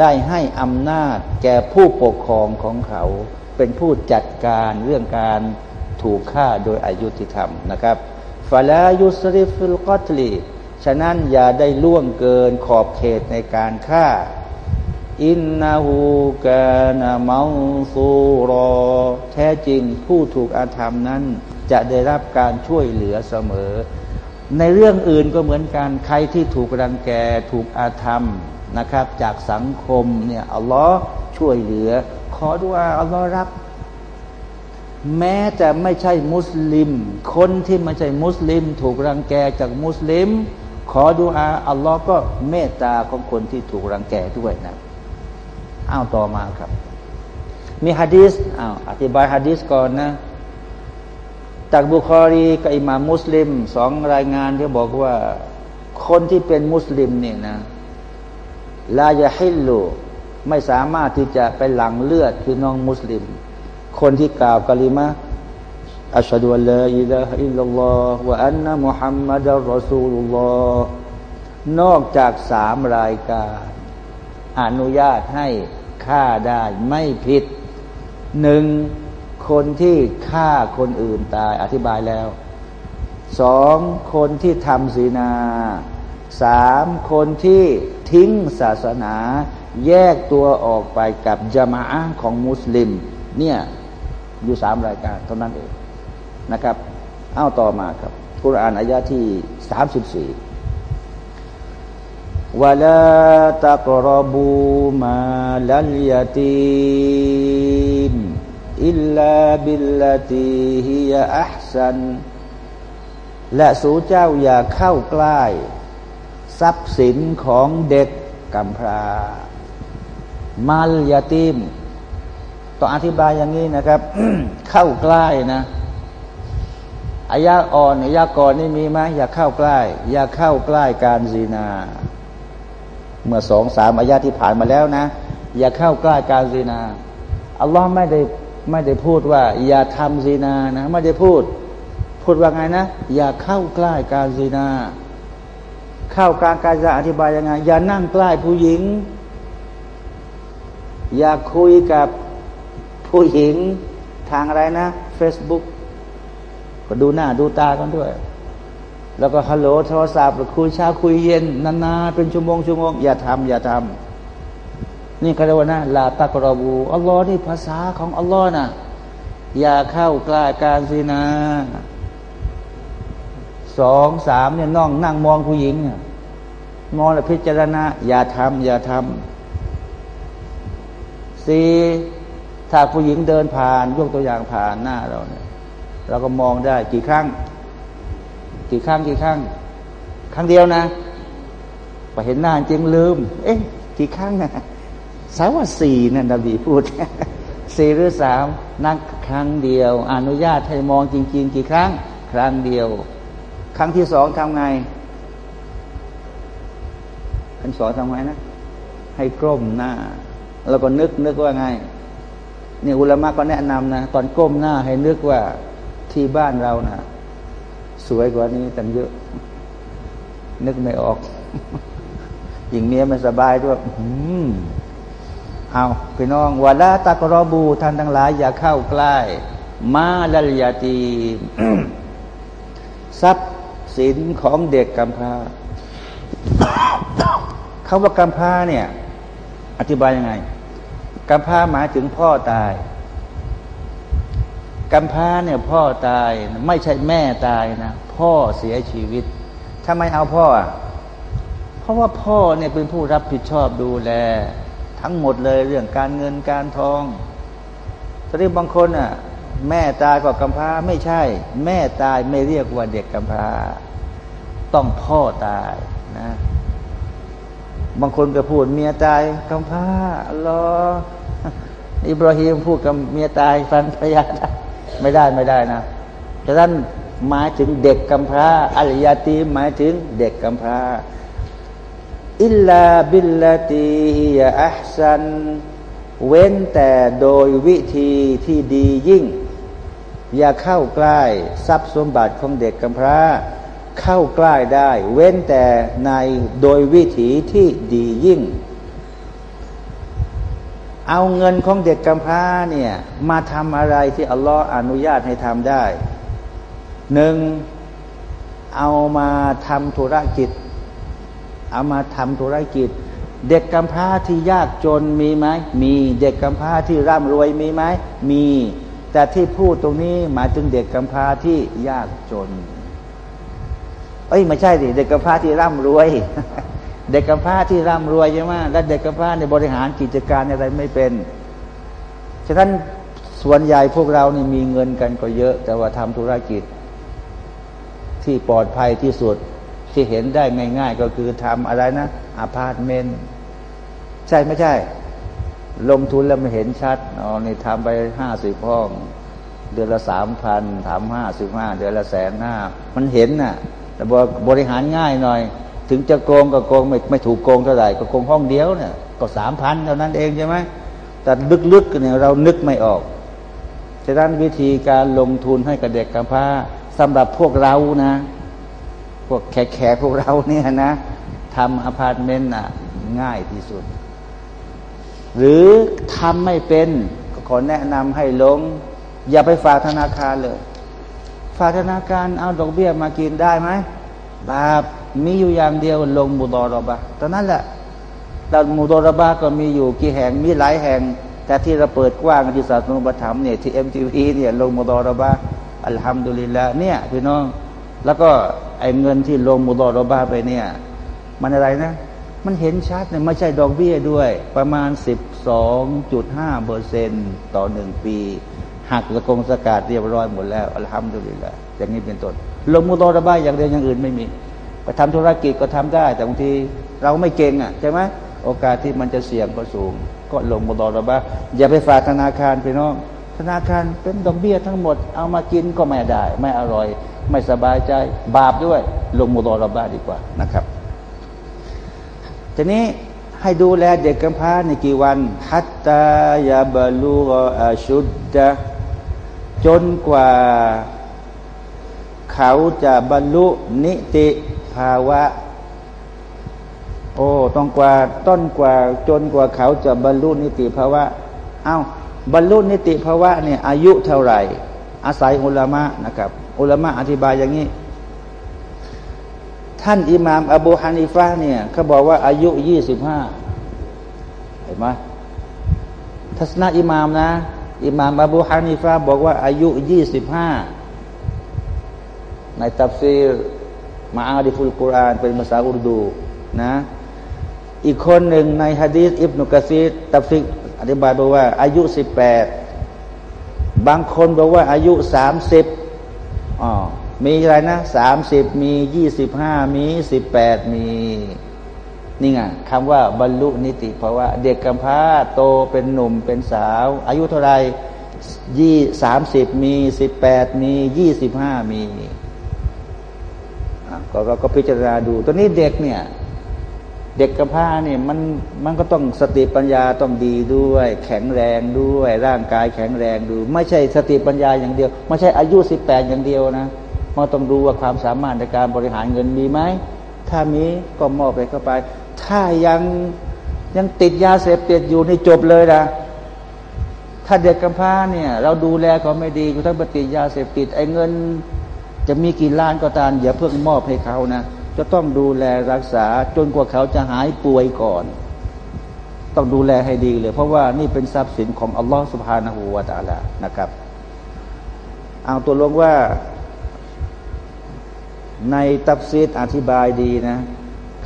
ได้ให้อำนาจแก่ผู้ปกครองของเขา เป็นผู้จัดการเรื่องการถูกฆ่าโดยอายุติธรรมนะครับฟาลายุสริฟิลกอตลีฉะนั้นอย่าได้ล่วงเกินขอบเขตในการฆ่า อินนาหูกานาเมาซูรอ แท้จริงผู้ถูกอาธรรมนั้นจะได้รับการช่วยเหลือเสมอ ในเรื่องอื่นก็เหมือนกันใครที่ถูกรังแกถูกอาธรรมนะครับ จากสังคมเนี่ยอัลลอฮ์ช่วยเหลือ ขอดุอาอัลลอฮ์รับ แม้จะไม่ใช่มุสลิม คนที่ไม่ใช่มุสลิม ถูกรังแกจากมุสลิม ขอดุอาอัลลอฮ์ก็เมตตาของคนที่ถูกรังแกด้วยนะอ้าวต่อมาครับ มีฮะดีสอ้าวอธิบายฮะดีสก่อนนะ จากบุคอรีกับอิหม่ามมุสลิมสองรายงานที่บอกว่าคนที่เป็นมุสลิมเนี่ยนะلا يحل ไม่สามารถที่จะไปหลั่งเลือดพี่น้องมุสลิม คนที่กล่าวกะลิมะ أشهد أن لا إله إلا الله وأن محمدا رسول اللهนอกจากสามรายการอนุญาตให้ฆ่าได้ไม่ผิดหนึ่ง คนที่ฆ่าคนอื่นตายอธิบายแล้วสองคนที่ทำศีนาสามคนที่ทิ้งศาสนา แยกตัวออกไปกับจามะของมุสลิม เนี่ยอยู่สามรายการเท่านั้นเองนะครับเอาต่อมาครับกุรานอายะที่สามสิบสี่วลาตะกรบูมาลัลยตีม อิลลาบิลลตีฮิยาอัพซัน และสู่เจ้าอย่าเข้าใกล้ ทรัพย์สินของเด็กกำพร้าمال اليتيمต้องอธิบายอย่างนี้นะครับ เข้าใกล้นะอายะอ่อนอายะก่อนนี่มีไหมอย่าเข้าใกล้ อย่าเข้าใกล้การซีนา เมื่อสองสามอายะที่ผ่านมาแล้วนะ อย่าเข้าใกล้การซีนาอัลลอฮ์ไม่ได้ ไม่ได้พูดว่า อย่าทำซีนานะ ไม่ได้พูด พูดว่าไงนะ อย่าเข้าใกล้การซีนา เข้ากลางการจะอธิบายยังไง อย่านั่งใกล้ผู้หญิง อย่าคุยกับผู้หญิงทางอะไรนะ Facebook ก็ดูหน้าดูตากันด้วย แล้วก็ฮัลโหลโทรศัพท์คุยเช้าคุยเย็นนานๆเป็นชั่วโมงชั่วโมงอย่าทำอย่าทำ นี่เขาเรียกว่านะลาตักรบูอัลลอฮ์นี่ภาษาของอัลลอฮ์นะอย่าเข้าใกล้การซีนาสองสามเนี่ยน้องนั่งมองผู้หญิงมองแล้วพิจารณาอย่าทำอย่าทำสี่ถ้าผู้หญิงเดินผ่าน ยกตัวอย่างผ่านหน้าเราเนี่ยเราก็มองได้กี่ครั้ง กี่ครั้งกี่ครั้ง ครั้งเดียวนะไปเห็นหน้าจริงลืม เอ๊ะ กี่ครั้งนะ สาวสี่นั่นดบีพูดสี่หรือสามนักครั้งเดียว อนุญาตให้มองจริง ๆ กี่ครั้ง ครั้งเดียว ครั้งที่สองทำไงครั้งสองทำไงนะ ให้กล้มหน้า แล้วก็นึกนึกว่าไงเนี่ยอุลามะก็แนะนำนะตอนก้มหน้าให้นึกว่าที่บ้านเรานะ่ะ สวยกว่านี้ตั้งเยอะ นึกไม่ออกหญิงเมียไม่สบายด้วยอืม เอาพี่น้องวาลาตากรอบูท่านทั้งหลายอย่าเข้าใกล้ มาลลยาตีทรัพย์สินของเด็กกำพร้าคาว่ากำพร้าเนี่ย อธิบายยังไงกำพร้าหมายถึงพ่อตายกำพร้าเนี่ยพ่อตายไม่ใช่แม่ตายนะพ่อเสียชีวิตทำไมเอาพ่ออะเพราะว่าพ่อเนี่ยเป็นผู้รับผิดชอบดูแล ทั้งหมดเลยเรื่องการเงินการทองตอนนี้บางคนอะแม่ตายก็กำพร้าไม่ใช่ แม่ตายไม่เรียกว่าเด็กกำพร้า ต้องพ่อตายนะ บางคนก็พูดเมียตายกำพร้าอัลออิบราฮิมพูดกับเมียตายฟันพยาไม่ได้ไม่ได้นะดังนั้นหมายถึงเด็กกำพร้าอัลยาตีหมายถึงเด็กกำพร้า إلا بالتي هي أحسن เว้นแต่โดยวิธีที่ดียิ่ง อย่าเข้าใกล้ทรัพย์สมบัติของเด็กกำพร้า เข้าใกล้ได้ เว้นแต่ในโดยวิธีที่ดียิ่ง เอาเงินของเด็กกำพร้าเนี่ยมาทำอะไรที่อัลลอฮ์อนุญาตให้ทำได้หนึ่งเอามาทำธุรกิจ เอามาทำธุรกิจ เด็กกำพร้าที่ยากจนมีไหมมีเด็กกำพร้าที่ร่ำรวยมีไหมมี แต่ที่พูดตรงนี้หมายถึงเด็กกำพร้าที่ยากจน เอ้ยไม่ใช่ดิเด็กกำพร้าที่ร่ำรวย เด็กกำพร้าที่ร่ำรวยใช่ไหมและเด็กกำพร้าในบริหารกิจการอะไรไม่เป็นฉะนั้นส่วนใหญ่พวกเรานี่มีเงินกันก็เยอะ แต่ว่าทำธุรกิจที่ปลอดภัยที่สุด ที่เห็นได้ง่าย ๆ ก็คือทำอะไรนะอาพาร์ตเมนต์ใช่ไม่ใช่ ลงทุนแล้วไม่เห็นชัดอ๋อนี่ทำไปห้าสิบห้อง เดือนละสามพันทำห้าสิบห้าเดือนละแสนห้ามันเห็นน่ะ แต่บริหารง่ายหน่อย ถึงจะโกงก็โกงไม่ไม่ถูกโกงเท่าไหร่ก็โกงห้องเดียวเนี่ยก็สามพันเท่านั้นเองใช่ไหมแต่ลึกๆเนี่ยเรานึกไม่ออกฉะนั้นวิธีการลงทุนให้กับเด็กกำพร้าสำหรับพวกเรานะ พวกแขกพวกเราเนี่ยนะทำอพาร์ตเมนต์น่ะง่ายที่สุด หรือทำไม่เป็นก็ขอแนะนำให้ลง อย่าไปฝากธนาคารเลย ฝากธนาคารเอาดอกเบี้ยมากินได้ไหมบาปมีอยู่อย่างเดียวลงมุดอรบะตอนนั้นแหละแต่มุดอรบะก็มีอยู่กี่แห่งมีหลายแห่ง แต่ที่เราเปิดกว้างที่ศาสนาธรรมเนี่ยที่เอ็มทีวีเนี่ยลงมุดอรบะอัลฮัมดุลิลละเนี่ยพี่น้อง แล้วก็ไอ้เงินที่ลงมุดอรบะไปเนี่ย มันอะไรนะ มันเห็นชัดเนี่ยไม่ใช่ดอกเบี้ยด้วย ประมาณ 12.5เปอร์เซ็นต์ต่อหนึ่งปี หักสกงสกัดเรียบร้อยหมดแล้วอัลฮัมดุลิลละอย่างนี้เป็นต้นลงมุตอระบายอย่างเดียวอย่างอื่นไม่มีไปทำธุรกิจก็ทำได้ แต่บางทีเราไม่เก่งอะใช่ไหมโอกาสที่มันจะเสี่ยงก็สูง ก็ลงมุตอระบาอย่าไปฝากธนาคารไปน้องธนาคารเป็นดอกเบี้ยทั้งหมดเอามากินก็ไม่ได้ ไม่อร่อย ไม่สบายใจ บาปด้วย ลงมุตอระบาดีกว่านะครับ ทีนี้ให้ดูแลเด็กกำพร้าในกี่วันฮัตตายาบาลูอาชุดดะจนกว่า เขาจะบรรลุนิติภาวะ โอ้ต้องกว่าต้นกว่าจนกว่าเขาจะบรรลุนิติภาวะ เอา้าบรรลุนิติภาวะเนี่ยอายุเท่าไหร่ อาศัยอุลามะนะครับ อุลามะอธิบายอย่างนี้ ท่านอิหม่าม อบูฮานิฟะเนี่ยเขาบอกว่าอายุยี่สิบห้าเห็นไหมทัศนะอิหม่ามนะอิหม่ามอบูฮานิฟะบอกว่าอายุยี่สิบห้าในตัฟซีรมาอาดิฟุลกุรอานเป็นภาษาอุรดูนะอีกคนหนึ่งในฮะดีษอิบนุกะซีดตัฟซีอธิบายบอกว่า อายุสิบแปดบางคนบอกว่าอายุสามสิบ อ๋อมีอะไรนะสามสิบมียี่สิบห้ามีสิบแปดมีนี่ไงคำว่าบรรลุนิติเพราะว่าเด็กกำพร้าโตเป็นหนุ่มเป็นสาว อายุเท่าไรยี่สามสิบมีสิบแปดมียี่สิบห้ามีก็เราก็พิจารณาดูตัวนี้เด็กเนี่ย เด็กกำพร้าเนี่ยมันมันก็ต้องสติปัญญาต้องดีด้วย แข็งแรงด้วย ร่างกายแข็งแรงดูไม่ใช่สติปัญญาอย่างเดียว ไม่ใช่อายุสิบแปดอย่างเดียวนะมันต้องดูว่าความสามารถในการบริหารเงินมีไหมถ้ามีก็มอบไปเข้าไป ถ้ายังยังติดยาเสพติดอยู่ในจบเลยนะถ้าเด็กกำพร้าเนี่ย เราดูแลเขาไม่ดีอยู่ทั้งปฏิยาเสพติดไอ้เงิน จะมีกี่ล้านก็ตามอย่าเพิ่งมอบให้เขานะ จะต้องดูแลรักษาจนกว่าเขาจะหายป่วยก่อน ต้องดูแลให้ดีเลย เพราะว่านี่เป็นทรัพย์สินของอัลลอฮฺสุบฮานาหูวาตาละนะครับ เอาตัวลงว่าในตับซีดอธิบายดีนะ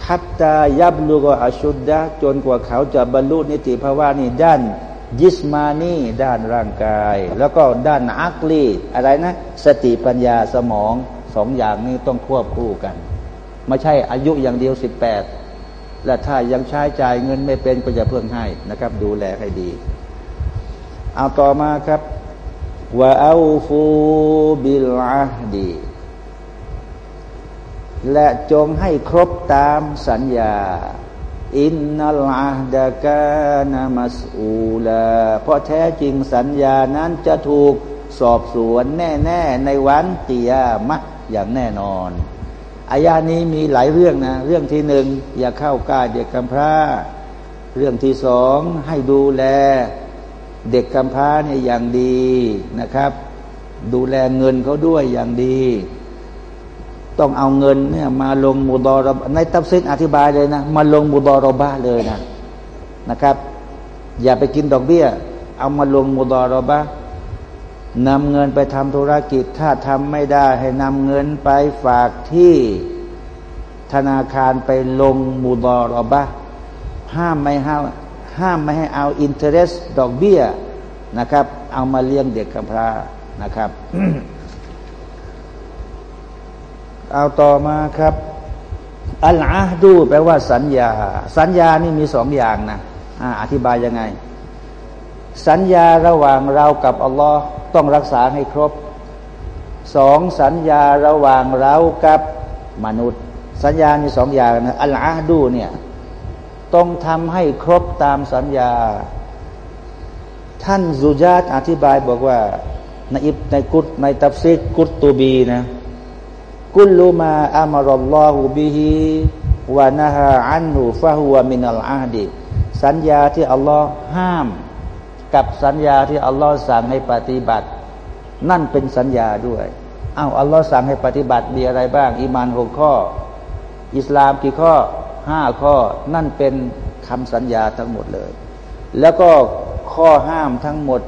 คัตตายับลูกอาชุดดะจนกว่าเขาจะบรรลุนิติภาวะนี่ด้านยิสมานีด้านร่างกาย แล้วก็ด้านอักลีอะไรนะ สติปัญญาสมองสองอย่างนี้ต้องควบคู่กัน ไม่ใช่อายุอย่างเดียวสิบแปดและถ้ายังใช้จ่ายเงินไม่เป็นก็จะเพิ่งให้นะครับ ดูแลให้ดี เอาต่อมาครับว่าเอาฟูบิลอาดีและจงให้ครบตามสัญญา อินนัลอาดะกานามัสอูลาเพราะแท้จริงสัญญานั้นจะถูกสอบสวนแน่ ๆ ในวันตียามะอย่างแน่นอน อายานี้มีหลายเรื่องนะ เรื่องที่หนึ่งอย่าเข้าใกล้เด็กกำพร้า เรื่องที่สองให้ดูแล เด็กกำพร้าเนี่ยอย่างดีนะครับ ดูแลเงินเขาด้วยอย่างดี ต้องเอาเงินเนี่ยมาลงมุดอรในตับซิดอธิบายเลยนะ มาลงมุดอรบาเลยนะนะครับ อย่าไปกินดอกเบี้ย เอามาลงมุดอรบา นำเงินไปทำธุรกิจ ถ้าทำไม่ได้ให้นำเงินไปฝากที่ธนาคารไปลงมุดอรบาห้ามไม่ห้ามห้ามไม่ให้เอาอินเทอร์เรสดอกเบี้ยนะครับ เอามาเลี้ยงเด็กกำพร้านะครับ เอาต่อมาครับ อัลอาดูแปลว่าสัญญา สัญญานี่มีสองอย่างนะอธิบายยังไง สัญญาระหว่างเรากับอัลลอฮ์ ต้องรักษาให้ครบสองสัญญาระหว่างเรากับมนุษย์ สัญญามีสองอย่างนะอัลอาดูเนี่ยต้องทำให้ครบตามสัญญา ท่านซุจาตอธิบายบอกว่าในอิบในกุตในตัฟซีกุตตูบีนะกุลลุมาอามารอลลอฮุบิฮิวานะฮาอันหูฟะฮุวามินัลอาดีสัญญาที่อัลลอฮ์ห้าม กับสัญญาที่อัลลอฮ์สั่งให้ปฏิบัติ นั่นเป็นสัญญาด้วยอ้าวอัลลอฮ์สั่งให้ปฏิบัติมีอะไรบ้าง อีมานหกข้อ อิสลามกี่ข้อห้าข้อ นั่นเป็นคำสัญญาทั้งหมดเลย แล้วก็ข้อห้ามทั้งหมด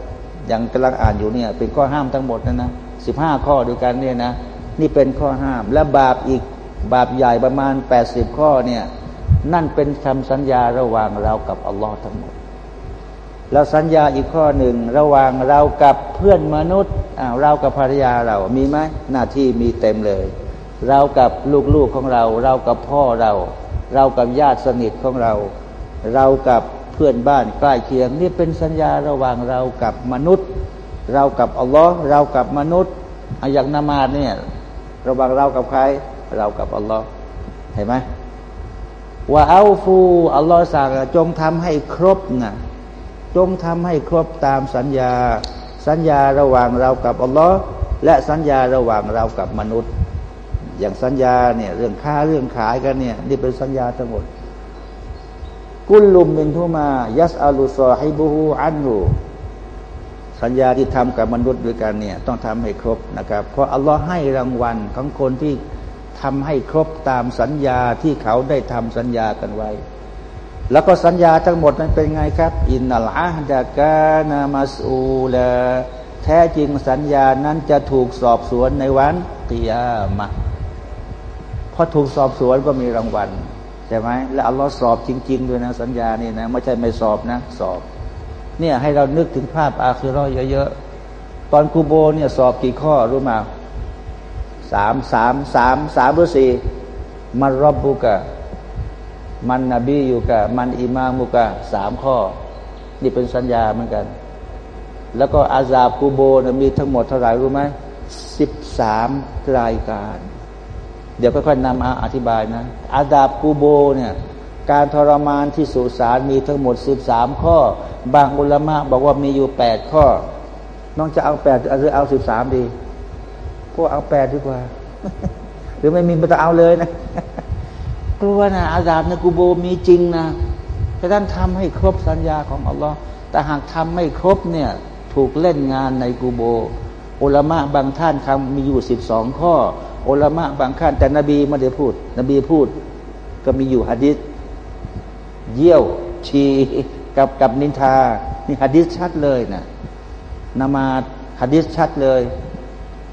อย่างกำลังอ่านอยู่เนี่ย เป็นข้อห้ามทั้งหมดนะนะสิบห้าข้อด้วยกันเนี่ยนะ นี่เป็นข้อห้าม และบาปอีกบาปใหญ่ประมาณแปดสิบข้อเนี่ย นั่นเป็นคำสัญญาระหว่างเรากับอัลลอฮ์ทั้งหมด แล้วสัญญาอีกข้อหนึ่งระหว่างเรากับเพื่อนมนุษย์เรากับภรรยาเรามีไหมหน้าที่มีเต็มเลย เรากับลูกๆของเรา เรากับพ่อเรา เรากับญาติสนิทของเรา เรากับเพื่อนบ้านใกล้เคียง นี่เป็นสัญญาระหว่างเรากับมนุษย์ เรากับอัลลอฮ์เรากับมนุษย์อย่างนามาเนี่ยระหว่างเรากับใคร เรากับอัลลอฮ์เห็นไหมว่าเอาฟูอัลลอฮ์สั่งจงทำให้ครบนะ จงทำให้ครบตามสัญญา สัญญาระหว่างเรากับอัลลอฮ์และสัญญาระหว่างเรากับมนุษย์ อย่างสัญญาเนี่ยเรื่องค้าเรื่องขายกันเนี่ยนี่เป็นสัญญาทั้งหมด กุลลุมมินทุมา ยัสอาลุซอฮิบูฮูอันนูสัญญาที่ทำกับมนุษย์ด้วยกันเนี่ยต้องทำให้ครบนะครับ เพราะอัลลอฮ์ให้รางวัลของคนที่ทำให้ครบตามสัญญาที่เขาได้ทำสัญญากันไว้ แล้วก็สัญญาทั้งหมดนั้นเป็นไงครับ อินนัลอาฮดะกานามัสอูลาแท้จริงสัญญานั้นจะถูกสอบสวนในวันกิยามะพอถูกสอบสวนก็มีรางวัลใช่ไหมและอัลลอฮ์สอบจริง ๆ ด้วยนะสัญญานี่นะไม่ใช่ไม่สอบนะ สอบ เนี่ยให้เรานึกถึงภาพอาคิรอเยอะๆตอนกูโบเนี่ยสอบกี่ข้อรู้มาสามสามสามสามหรือสี่มารบบุกะ มันนบีอยู่กับมันอิมามุกะสามข้อ นี่เป็นสัญญาเหมือนกัน แล้วก็อาซาบกูโบนะมีทั้งหมดเท่าไหร่รู้ไหมสิบสามรายการ เดี๋ยวค่อยๆนำมาอธิบายนะ อาดาบกูโบเนี่ยการทรมานที่สุสานมีทั้งหมดสิบสามข้อ บางอุลมะบอกว่ามีอยู่แปดข้อ น้องจะเอาแปดหรือเอาสิบสามดี พวกเอาแปดดีกว่า หรือไม่มีมันจะเอาเลยนะ กลัวนะอาซาบในกูโบมีจริงนะแต่ท่านทำให้ครบสัญญาของอัลลอฮ์แต่หากทำไม่ครบเนี่ยถูกเล่นงานในกูโบอุลามะบางท่านคำมีอยู่สิบสองข้ออุลามะบางท่านแต่นบีไม่ได้พูด นบีพูด ก็มีอยู่ฮะดิษเยี่ยวชีกับกับนินทา นี่ฮะดิษชัดเลยนะนามาฮะดิษชัดเลย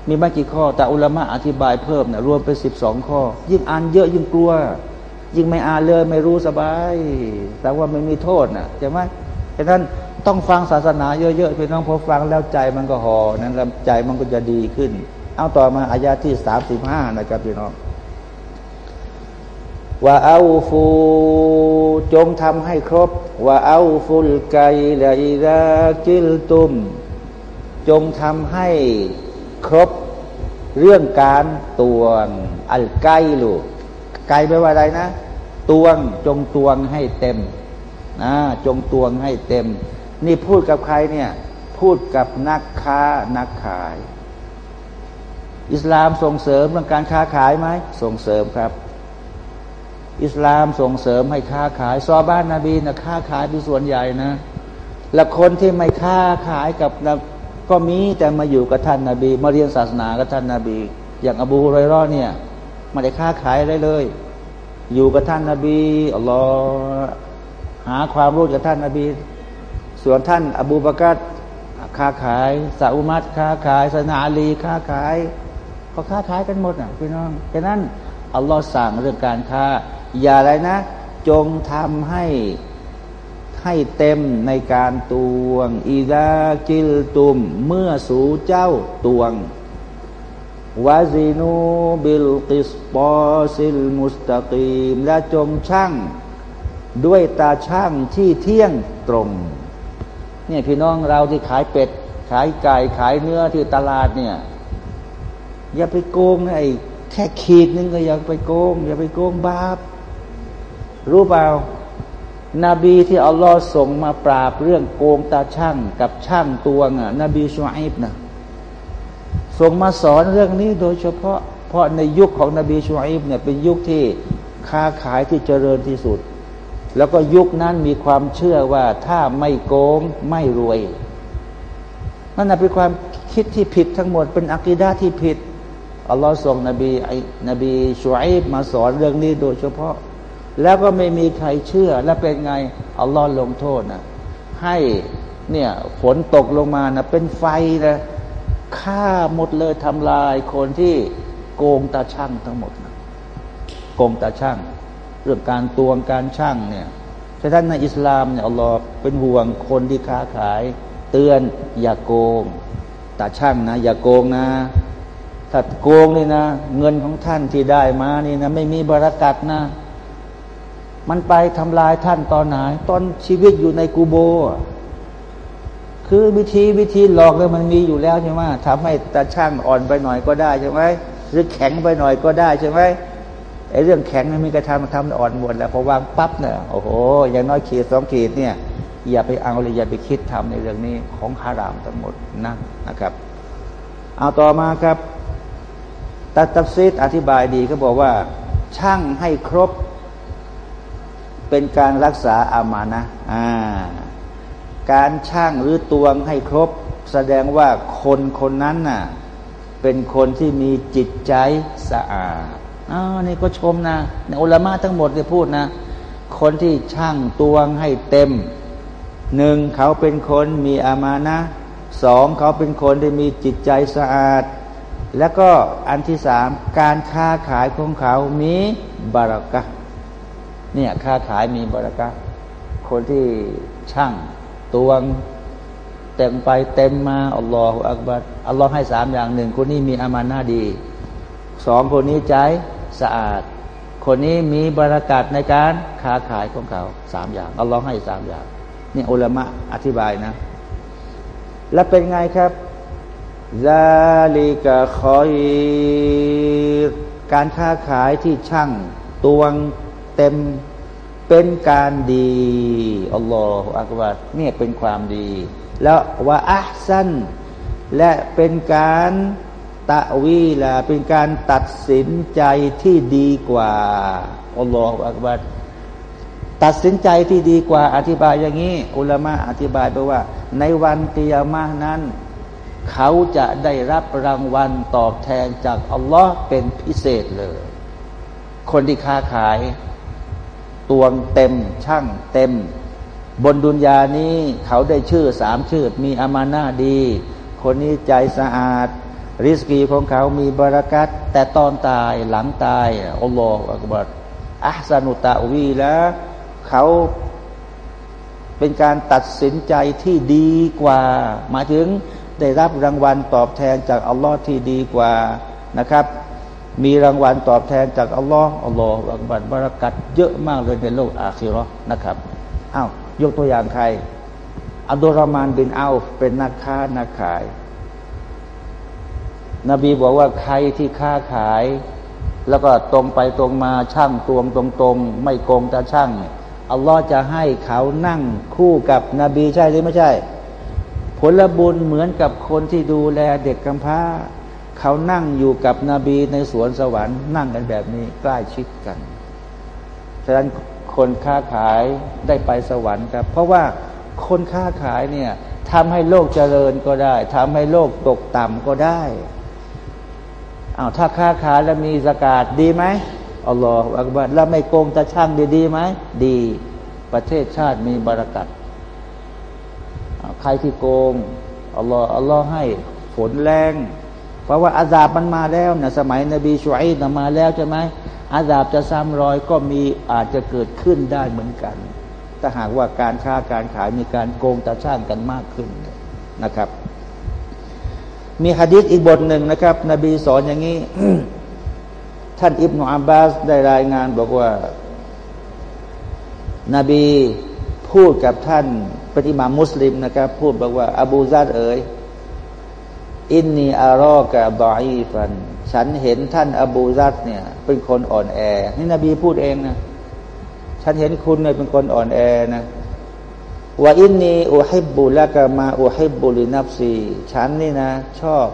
มีไม่กี่ข้อ แต่อุลามะอธิบายเพิ่มนะรวมเป็นสิบสองข้อ ยิ่งอ่านเยอะยิ่งกลัว ยิ่งไม่อ่านเลยไม่รู้สบายแต่ว่าไม่มีโทษนะใช่ไหมฉะนั้นต้องฟังศาสนาเยอะๆพี่น้องพอฟังแล้วใจมันก็ห่อนั้นแล้วใจมันก็จะดีขึ้น เอาต่อมาอายาที่สามสิบห้านะครับพี่น้องว่าเอาฟูจงทำให้ครบ ว่าเอาฟุลไกลอิรากิลตุม จงทำให้ครบเรื่องการตวง อัลไกลูไกลไปว่าอะไรนะ ตวงจงตวงให้เต็มนะจงตวงให้เต็ม นี่พูดกับใครเนี่ย พูดกับนักค้านักขาย อิสลามส่งเสริมเรื่องการค้าขายไหมส่งเสริมครับ อิสลามส่งเสริมให้ค้าขายซอบ้านนาบีนะค้าขายเป็นส่วนใหญ่นะ และคนที่ไม่ค้าขายกับนะก็มีแต่มาอยู่กับท่านนาบี มาเรียนศาสนากับท่านนาบี อย่างอบูฮุไรรอเนี่ยไม่ได้ค้าขายอะไรเลย อยู่กับท่านนาบีอัลลอฮ์หาความรู้จากท่านนาบี ส่วนท่าน อบูบักรค้าขายท่านอุมัรค้าขายท่านอาลีค้าขายก็ค้าขายกันหมดนะพี่น้องฉะนั้นอัลลอฮ์สั่งเรื่องการค้า อย่าอะไรนะ จงทำให้ให้เต็มในการตวงإذا كلتم เมื่อสูเจ้าตวง วาซินูบิลกิสปอซิลมุสตะกีมและจงช่างด้วยตาช่างที่เที่ยงตรง เนี่ยพี่น้องเราที่ขายเป็ด ขายไก่ขายเนื้อที่ตลาดเนี่ย อย่าไปโกงไอ้แค่ขีดนึงก็อย่าไปโกง อย่าไปโกงบาป รู้เปล่านาบีที่อัลลอฮ์ส่งมาปราบเรื่องโกงตาช่างกับช่างตัวอะนบีชูอิบนะ ส่งมาสอนเรื่องนี้โดยเฉพาะ เพราะในยุคของนบีชูอิบเนี่ยเป็นยุคที่ค้าขายที่เจริญที่สุด แล้วก็ยุคนั้นมีความเชื่อว่าถ้าไม่โกงไม่รวยนั่นเป็นความคิดที่ผิดทั้งหมดเป็นอักีดาที่ผิดอัลลอฮ์ส่งนบีไอ้นบีชูอิบมาสอนเรื่องนี้โดยเฉพาะ แล้วก็ไม่มีใครเชื่อ แล้วเป็นไงอัลลอฮ์ลงโทษนะให้เนี่ยฝนตกลงมานะเป็นไฟนะ ฆ่าหมดเลยทำลายคนที่โกงตาช่างทั้งหมดนะโกงตาช่าง เรื่องการตวงการช่างเนี่ยฉะนั้นในอิสลามเนี่ยอัลลอฮ์เป็นห่วงคนที่ค้าขาย เตือนอย่าโกงตาช่างนะ อย่าโกงนะถ้าโกงนี่นะ เงินของท่านที่ได้มานี่นะ ไม่มีบรารักัดนะ มันไปทำลายท่านตอนไหนตอนชีวิตอยู่ในกูโบ คือวิธีวิธีหลอกเลยมันมีอยู่แล้วใช่ไหมทำให้ตาชั่งอ่อนไปหน่อยก็ได้ใช่ไหมหรือแข็งไปหน่อยก็ได้ใช่ไหมไอ้เรื่องแข็งมันมีกระทำมันทำอ่อนหมดแล้วพอวางปั๊บเนี่ยโอ้โหอย่างน้อยขีดสองขีดเนี่ยอย่าไปเอาเลยอย่าไปคิดทำในเรื่องนี้ของฮารามทั้งหมดนะนะครับ เอาต่อมาครับตัดตัฟซีรอธิบายดีเขาบอกว่า ชั่งให้ครบ เป็นการรักษาอามานะอ่า การช่างหรือตวงให้ครบ แสดงว่าคนคนนั้นน่ะเป็นคนที่มีจิตใจสะอาดอ้าวนี่ก็ชมนะในอุลามะทั้งหมดที่พูดนะ คนที่ช่างตวงให้เต็มหนึ่งเขาเป็นคนมีอามานะสองเขาเป็นคนที่มีจิตใจสะอาด แล้วก็อันที่สามการค้าขายของเขามีบารักะเนี่ยค้าขายมีบารักะคนที่ช่าง ตวงเต็มไปเต็มมาอัลลอฮฺอักบัดอัลลอฮ์ให้สามอย่างหนึ่งคนนี้มีอามานาดีสองคนนี้ใจสะอาด คนนี้มีบรารักัดในการค้าขายของเขาสามอย่างอัลลอฮ์ให้สามอย่าง นี่อุลามะอธิบายนะ แล้วเป็นไงครับซาลิกะคอยการค้าขายที่ชั่งตวงเต็ม เป็นการดีالله أكبر เนี่ยเป็นความดี แล้ว وأحسن และเป็นการ تأويلا เป็นการตัดสินใจที่ดีกว่าالله أكبر ตัดสินใจที่ดีกว่าอธิบายอย่างนี้ อุลามะอธิบายไปว่า ในวันกิยามะนั้น เขาจะได้รับรางวัลตอบแทนจากอัลลอฮ์เป็นพิเศษเลย คนที่ค้าขาย ตวงเต็มช่างเต็ม บนดุนยานี้เขาได้ชื่อสามชื่อ มีอามานาดี คนนี้ใจสะอาด ริสกีของเขามีบรากัตแต่ตอนตายหลังตายอัลลอฮฺอักบัดอัพซานุตะวีแล้วเขาเป็นการตัดสินใจที่ดีกว่า หมายถึงได้รับรางวัลตอบแทนจากอัลลอฮ์ที่ดีกว่านะครับ มีรางวัลตอบแทนจากอัลลอฮ์อัลลอฮ์อักบัดบารักัดเยอะมากเลยในโลกอาคิรอนะครับอ้าวยกตัวอย่างใคร อับดุลรามานบินอัลเป็นนักค้านักขาย นบีบอกว่าใครที่ค้าขาย แล้วก็ตรงไปตรงมาช่างตวงตรงตรงไม่โกงตาช่างอัลลอฮ์จะให้เขานั่งคู่กับนบีใช่หรือไม่ใช่ ผลบุญเหมือนกับคนที่ดูแลเด็กกำพร้า เขานั่งอยู่กับนบีในสวนสวรรค์นั่งกันแบบนี้ใกล้ชิดกัน ฉะนั้นคนค้าขายได้ไปสวรรค์ครับ เพราะว่าคนค้าขายเนี่ยทำให้โลกเจริญก็ได้ทำให้โลกตกต่ำก็ได้อา้าวถ้าค้าขายแล้วมีสกาดดีไหมอัลลอฮฺอักบัดแล้วไม่โกงตะช่างดีดีไหมดี ประเทศชาติมีบารักัดใครที่โกงอัลลอฮฺอัลลอฮฺให้ฝนแรง เพราะว่าอาซาบมันมาแล้วนะสมัยนบีชูอิดมาแล้วใช่ไหมอาซาบจะซ้ำรอยก็มีอาจจะเกิดขึ้นได้เหมือนกัน ถ้าหากว่าการค้าการขายมีการโกงตาช่างกันมากขึ้นนะครับ มีฮะดิษอีกบทหนึ่งนะครับ นบีสอนอย่างนี้ ท่านอิบนาอับบาสได้รายงานบอกว่านบีพูดกับท่านปฏิมามุสลิมนะครับ พูดบอกว่า อบูซาดเอ๋ย อินนีอารอกะบอีฟัน ฉันเห็นท่านอบูซัดเนี่ย เป็นคนอ่อนแอ นี่นบีพูดเองนะ ฉันเห็นคุณเนี่ยเป็นคนอ่อนแอนะว่าอินนีอุฮิบุละกะมาอุฮิบุลินับซีฉันนี่นะ ชอบ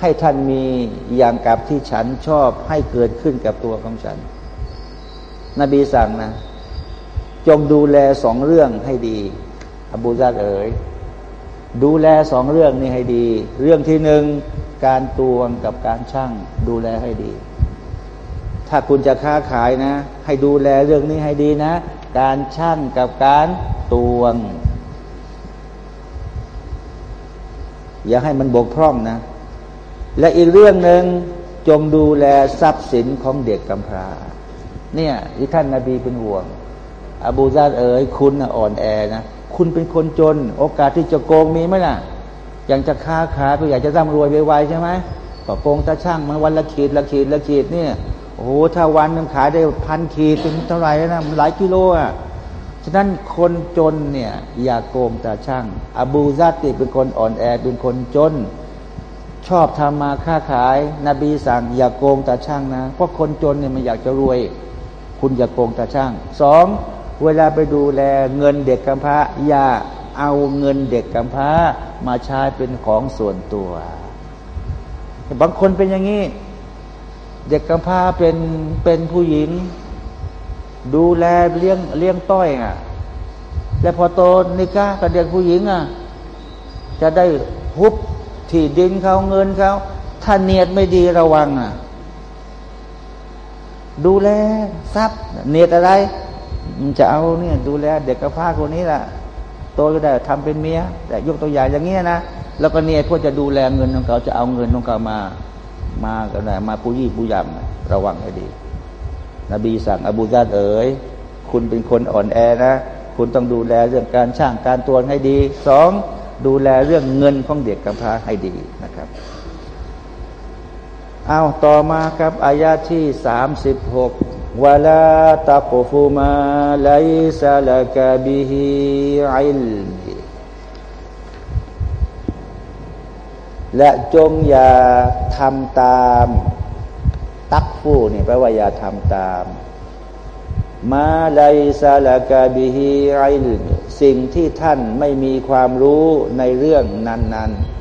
ให้ท่านมีอย่างกับที่ฉันชอบให้เกิดขึ้นกับตัวของฉัน นบีสั่งนะ จงดูแลสองเรื่องให้ดี อบูซัดเอ๋ย ดูแลสองเรื่องนี้ให้ดี เรื่องที่หนึ่งการตวงกับการช่างดูแลให้ดี ถ้าคุณจะค้าขายนะ ให้ดูแลเรื่องนี้ให้ดีนะ การช่างกับการตวง อย่าให้มันบกพร่องนะ และอีกเรื่องหนึ่งจงดูแลทรัพย์สินของเด็กกำพร้าเนี่ยที่ท่านนาบีเป็นห่วง อบูซาดเอ๋ยคุณอ่อนแอนะ คุณเป็นคนจน โอกาสที่จะโกงมีไหมล่ะ อย่างจะค้าขายก็อยากจะร่ำรวยไวๆใช่ไหมก็โกงตาช่างมันวันละขีดละขีดละขีดเนี่ยโอ้โหถ้าวันนึงขายได้พันขีดเป็นเท่าไหร่นะหลายกิโลอะฉะนั้นคนจนเนี่ย อย่าโกงตาช่าง อบูซาติเป็นคนอ่อนแอเป็นคนจน ชอบทำมาค้าขาย นบีสั่ง อย่าโกงตาช่างนะเพราะคนจนเนี่ยมันอยากจะรวย คุณอย่าโกงตาช่างสอง เวลาไปดูแลเงินเด็กกำพร้าอย่าเอาเงินเด็กกำพร้ามาใช้เป็นของส่วนตัว บางคนเป็นอย่างนี้ เด็กกำพร้าเป็นเป็นผู้หญิง ดูแลเลี้ยงเลี้ยงต้อยอะแล้วพอโตนิก้ากับเด็กผู้หญิงอะจะได้ฮุบที่ดินเขาเงินเขาถ้าเนียดไม่ดีระวังอะดูแลทรัพย์เนียดอะไร มันจะเอาเนี่ย ดูแลเด็กกระพร้าคนนี้แหละโตก็ได้ทำเป็นเมียแต่ยกตัวอย่างอย่างเงี้ยนะแล้วก็เนี่ยพวกจะดูแลเงินของเขาจะเอาเงินของเขามา มากันไหนมาปุยี่ปุยำระวังให้ดี นบีสั่งอบูซาดเอ๋ยคุณเป็นคนอ่อนแอนะ คุณต้องดูแลเรื่องการช่างการตวจให้ดีสองดูแลเรื่องเงินของเด็กกำพร้าให้ดีนะครับเอาต่อมาครับอายาที่สามสิบหก วลาตะกฟุมาไลซาลกะบิฮิอิลและจงอย่าทำตาม ตักฟูนี่แปลว่าอย่าทำตาม มาไลซาลกะบิฮิอิลสิ่งที่ท่านไม่มีความรู้ในเรื่องนั้น ๆ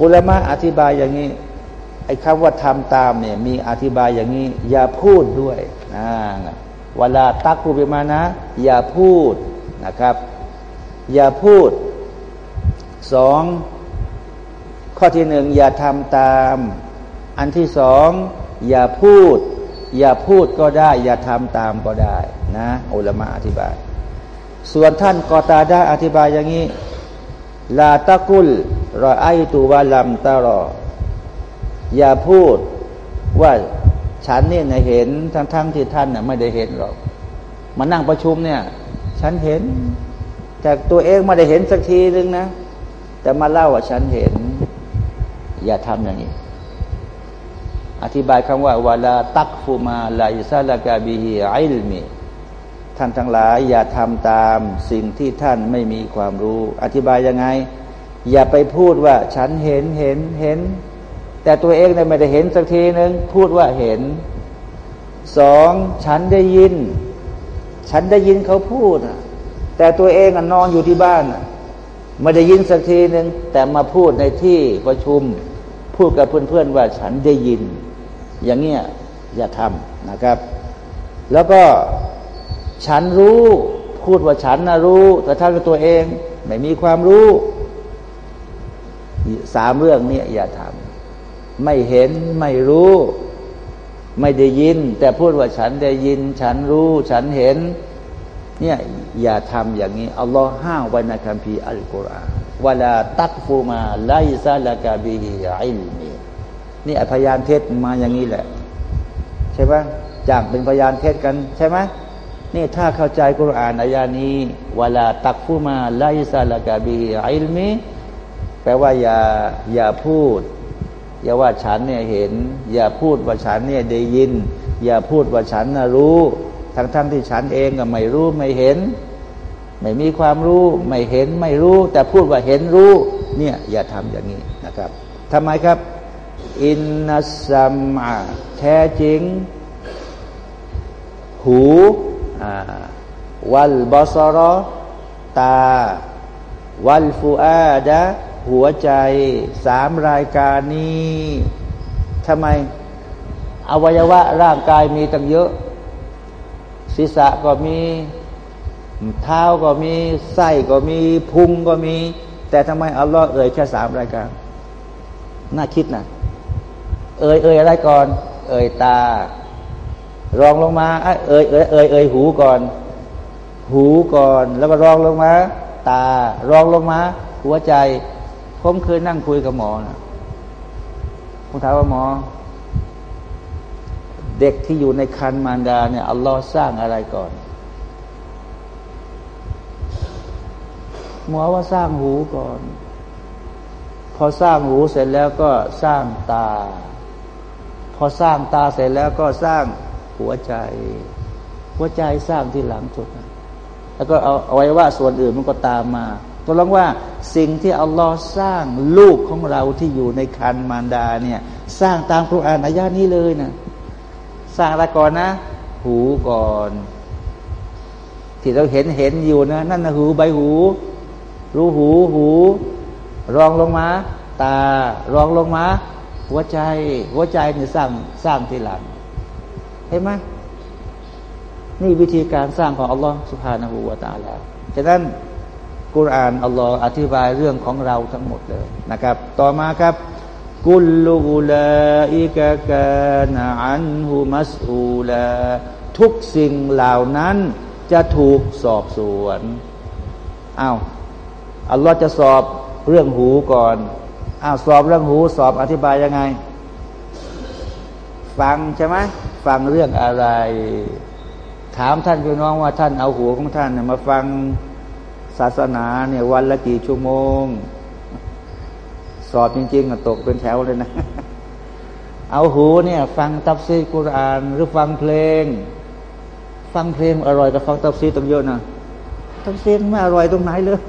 อุลามะอธิบายอย่างนี้ ไอ้คำว่าทำตามเนี่ยมีอธิบายอย่างนี้ อย่าพูดด้วยนะเวลาตักกูไปมานะ อย่าพูดนะครับ อย่าพูดสองข้อที่หนึ่งอย่าทำตาม อันที่สองอย่าพูด อย่าพูดก็ได้ อย่าทำตามก็ได้นะอุลมะอธิบาย ส่วนท่านกอตาได้อธิบายอย่างนี้ลาตะกุลรอไอตูวาลัมตารอ อย่าพูดว่าฉันเนี่ยเห็นทั้งทั้งที่ท่านน่ยไม่ได้เห็นหรอกมานั่งประชุมเนี่ย ฉันเห็น แต่ตัวเองไม่ได้เห็นสักทีนึงนะ แต่มาเล่าว่าฉันเห็น อย่าทำอย่างนี้ อธิบายคำว่าวาลาตักฟูมาลายซาลากาบีฮิอิลมีท่านทั้งหลายอย่าทำตามสิ่งที่ท่านไม่มีความรู้ อธิบายยังไง อย่าไปพูดว่าฉันเห็นเห็นเห็น แต่ตัวเองเนี่ยไม่ได้เห็นสักทีหนึ่งพูดว่าเห็นสองฉันได้ยิน ฉันได้ยินเขาพูดแต่ตัวเองนอนอยู่ที่บ้านไม่ได้ยินสักทีหนึ่งแต่มาพูดในที่ประชุม พูดกับเพื่อนๆว่าฉันได้ยิน อย่างเงี้ยอย่าทำนะครับ แล้วก็ฉันรู้พูดว่าฉันนะรู้ แต่ท่านตัวเองไม่มีความรู้ สามเรื่องนี้อย่าทำ ไม่เห็นไม่รู้ ไม่ได้ยิน แต่พูดว่าฉันได้ยิน ฉันรู้ ฉันเห็น เนี่ยอย่าทำอย่างนี้อัลลอฮ์ห้ามไว้ในคัมภีร์อัลกุรอานวลาตักฟูมาไลซาลากาบีอิลมีนี่พยานเท็จมาอย่างนี้แหละ ใช่ไหมจากเป็นพยานเท็จกันใช่ไหมนี่ถ้าเข้าใจกุรอานอายานี้วลาตักฟูมาไลซาลากาบีอิลมีแปลว่าอย่าอย่าพูด อย่าว่าฉันเนี่ยเห็น อย่าพูดว่าฉันเนี่ยได้ยิน อย่าพูดว่าฉันนะรู้ ทั้งทั้งที่ฉันเองก็ไม่รู้ไม่เห็น ไม่มีความรู้ไม่เห็นไม่รู้ แต่พูดว่าเห็นรู้ เนี่ยอย่าทำอย่างนี้นะครับทำไมครับ อินนัสซัมอาแท้จริง หูวัลบอสรอตา วัลฟูอาดะ หัวใจสามรายการนี้ทำไม อวัยวะร่างกายมีตั้งเยอะ ศีรษะก็มี เท้าก็มีไส้ก็มีพุงก็มี แต่ทำไมอัลลอฮ์เอ่ยแค่สามรายการ น่าคิดนะเอ่ยเอ่ยอะไรก่อน เอ่ยตา รองลงมา เอ่ยเอ่ยเอ่ยเอ่ยหูก่อน หูก่อน แล้วก็รองลงมา ตารองลงมา หัวใจ ผมเคยนั่งคุยกับหมอนะผมถามว่าหมอ เด็กที่อยู่ในคันมารดาเนี่ยอัลลอฮ์สร้างอะไรก่อน หมอว่าสร้างหูก่อน พอสร้างหูเสร็จแล้วก็สร้างตา พอสร้างตาเสร็จแล้วก็สร้างหัวใจ หัวใจสร้างที่หลังสุดนะแล้วก็เอาเอาไว้ว่าส่วนอื่นมันก็ตามมา ตัวลองว่าสิ่งที่อัลลอฮ์สร้างลูกของเราที่อยู่ในคันมารดาเนี่ย สร้างตามคุรานอายานี้เลยนะสร้างอะไรก่อนนะ หูก่อน ที่เราเห็นเห็นอยู่นะ นั่นนะหูใบหู รูหูหู รองลงมา ตารองลงมา หัวใจ หัวใจเนี่ยสร้างสร้างทีหลังเห็นไหมนี่วิธีการสร้างของอัลลอฮ์สุภาณหูวาตาแล้วฉะนั้น กุรอานอัลลอฮ์อธิบายเรื่องของเราทั้งหมดเลยนะครับ ต่อมาครับกุลลูลาอิกะกานอันฮุมัสอูลาทุกสิ่งเหล่านั้นจะถูกสอบสวนอา้าวอัลลอฮ์จะสอบเรื่องหูก่อนอ้าวสอบเรื่องหู สอบอธิบายยังไง ฟังใช่ไหมฟังเรื่องอะไร ถามท่านพี่น้องว่าท่านเอาหูของท่านมาฟัง ศาสนาเนี่ยวันละกี่ชั่วโมง สอบจริงๆตกเป็นแถวเลยนะ เอาหูเนี่ย ฟังตับซีกุราน หรือฟังเพลง ฟังเพลงอร่อยกับฟังตับซีต้องเยอะนะตับซีไม่อร่อยตรงไหนเลย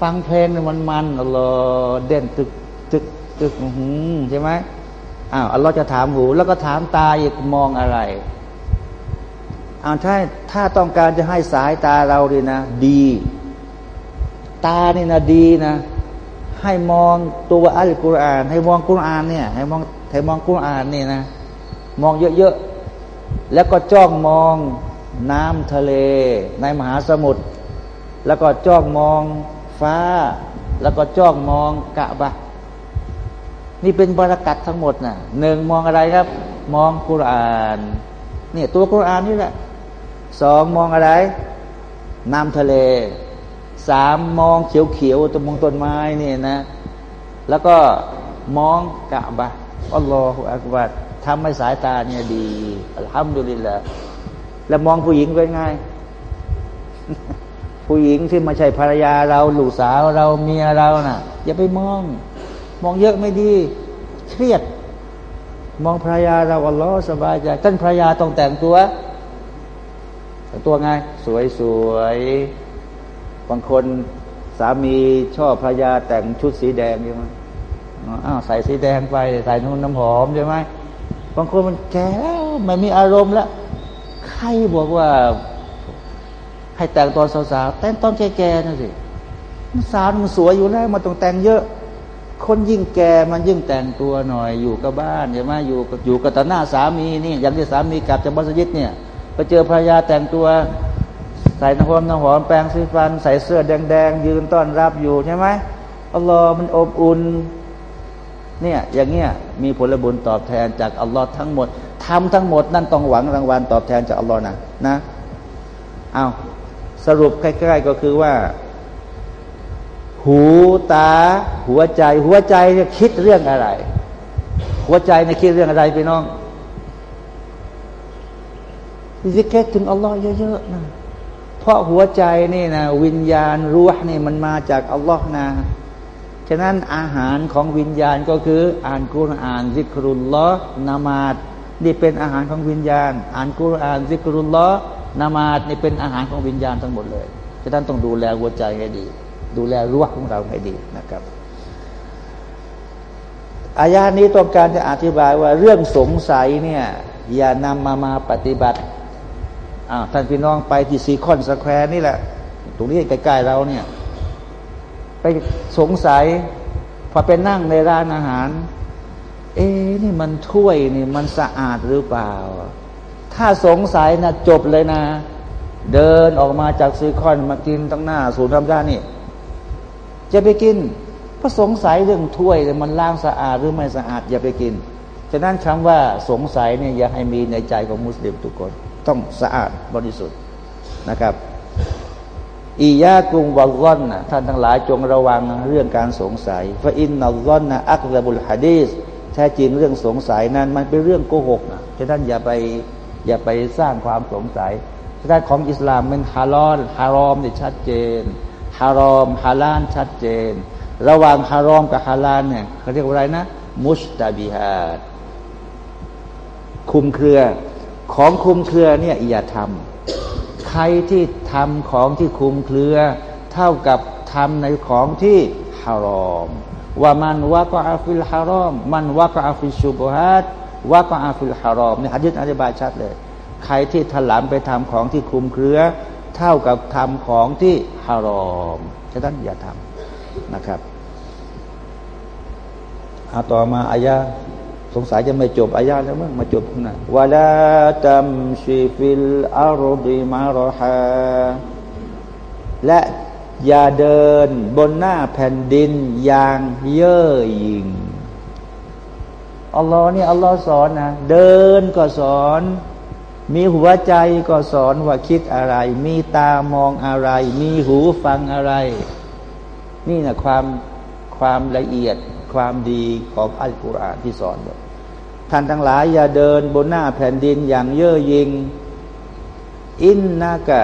ฟังเพลงเนี่ยมันมันอัลลอฮ์เด่นตึกตึกตึกใช่ไหมอ้าวอัลลอฮ์จะถามหู แล้วก็ถามตาอีกมองอะไร อ้าถ้าถ้าต้องการจะให้สายตาเราดีนะ ดี ตานี่นะดีนะ ให้มองตัวอัลกุรอาน ให้มองกุรอานเนี่ย ให้มองให้มองกุรอานนี่นะ มองเยอะๆแล้วก็จ้องมองน้ำทะเล ในมหาสมุทรแล้วก็จ้องมองฟ้า แล้วก็จ้องมองกะบะ นี่เป็นบรากัดทั้งหมดนะ่ะหนึ่งมองอะไรครับ มองกุรานเนี่ยตัวกุรานนี่แหละ สองมองอะไร น้ำทะเลสามมองเขียวเขียวต้นมงต้นไม้นี่นะ แล้วก็มองกะบะอัลลอฮฺอักบัดทำให้สายตาเนี่ยดีอัลฮัมดุลิลละแล้วมองผู้หญิงเป็นไงผู้หญิงที่ม่ใช่ภรรยาเราลูกสาวเราเมียเรานะ่ะ อย่าไปมอง มองเยอะไม่ดี เครียด มองภรรยาเราอัลลอฮ์สบายใจท่านภรรยาต้องแต่งตัว แต่งตัวไง สวยสวยบางคนสามีชอบภรรยาแต่งชุดสีแดงใช่ไหมอ้าวใส่สีแดงไปใส่นุ่นน้ำหอมใช่ไหมบางคนมันแก่แล้วไม่มีอารมณ์แล้วใครบอกว่า ให้แต่งตอนสาวๆแต่งตอนแก่ๆนั่นสิสาวมันสวยอยู่แล้วมันต้องแต่งเยอะ คนยิ่งแก่มันยิ่งแต่งตัวหน่อย อยู่กับบ้านใช่ไหมอยู่อยู่กับตาหน้าสามีนี่อย่างที่สามีกลับจากมัสยิดเนี่ย ไปเจอภรรยาแต่งตัว ใส่น้ำหอมน้ำหอมแปรงสีฟัน ใส่เสื้อแดง ๆ ยืนต้อนรับอยู่ใช่ไหมอัลลอฮ์มันอบอุ่นเนี่ยอย่างเงี้ยมีผลบุญตอบแทนจากอัลลอฮ์ทั้งหมดทำทั้งหมด นั่นต้องหวังรางวัลตอบแทนจากอัลลอฮ์นะนะเอาสรุปใกล้ๆก็คือว่า หูตา หัวใจ หัวใจคิดเรื่องอะไร หัวใจเนี่ยคิดเรื่องอะไรพี่น้อง ซิกเกตถึงอัลลอฮ์เยอะๆนะเพราะหัวใจนี่นะวิญญาณรู้นี่มันมาจากอัลลอฮ์นะฉะนั้นอาหารของวิญญาณก็คือ อ่านกุรอานซิกรุลลอฮ์นามาดนี่เป็นอาหารของวิญญาณ อ่านกุรอาน ذكر الله นามาดนี่เป็นอาหารของวิญญาณทั้งหมดเลยฉะนั้นต้องดูแลหัวใจให้ดี ดูแลรั้วของเราให้ดีนะครับอายานี้ต้องการจะอธิบายว่าเรื่องสงสัยเนี่ยอย่านำมามาปฏิบัติ อ้าวท่านพี่น้องไปที่ซีคอนสแควร์นี่แหละ ตรงนี้ใกล้ๆเราเนี่ย ไปสงสัย พอไปนั่งในร้านอาหาร เอ๊นี่มันถ้วยนี่มันสะอาดหรือเปล่า ถ้าสงสัยนะจบเลยนะ เดินออกมาจากซีคอนมากินตั้งหน้าศูนย์ทำการนี่จะไปกินพระสงสัยเรื่องถ้วยมันล้างสะอาดหรือไม่สะอาดอย่าไปกิน ฉะนั้นคำว่าสงสัยเนี่ยอย่าให้มีในใจของมุสลิมทุกคน ต้องสะอาดบริสุทธิ์นะครับอียากุงวัลลอนนะท่านทั้งหลายจงระวังเรื่องการสงสัยฟาอินนัลลอนนะอักซาบุลฮะดีสแท้จริงเรื่องสงสัยนั้น มันเป็นเรื่องโกหกนะท่านอย่าไปอย่าไปสร้างความสงสัยด้านของอิสลามมันฮารอนฮารอมเนี่ยชัดเจนฮารอมฮาลานชัดเจน ระหว่างฮารอมกับฮาลานเนี่ยเขาเรียกว่าอะไรนะ มุสตาบิฮัดคุมเครือ ของคลุมเครือเนี่ยอย่าทำใครที่ทำของที่คลุมเครือ เท่ากับทำในของที่ฮารอมว่าمن وقع في الحرام من وقع في الشبهات وقع في الحرام เนี่ยฮะดิษอธิบายชัดเลย ใครที่ถลำไปทำของที่คลุมเครือ เท่ากับทำของที่ฮารอมฉะนั้นอย่าทำนะครับเอาต่อมาอายา สงสัยจะไม่จบอายาแล้วมั้งมาจบนะولا تمش في الأرض مرحا และอย่าเดินบนหน้าแผ่นดินอย่างเย่อหยิ่งอัลลอฮ์นี่อัลลอฮ์สอนนะเดินก็สอน มีหัวใจก็สอนว่าคิดอะไร มีตามองอะไร มีหูฟังอะไร นี่นะความความละเอียด ความดีของอัลกุรอานที่สอนบอกท่านทั้งหลายอย่าเดินบนหน้าแผ่นดินอย่างเย่อหยิ่งอินนากะ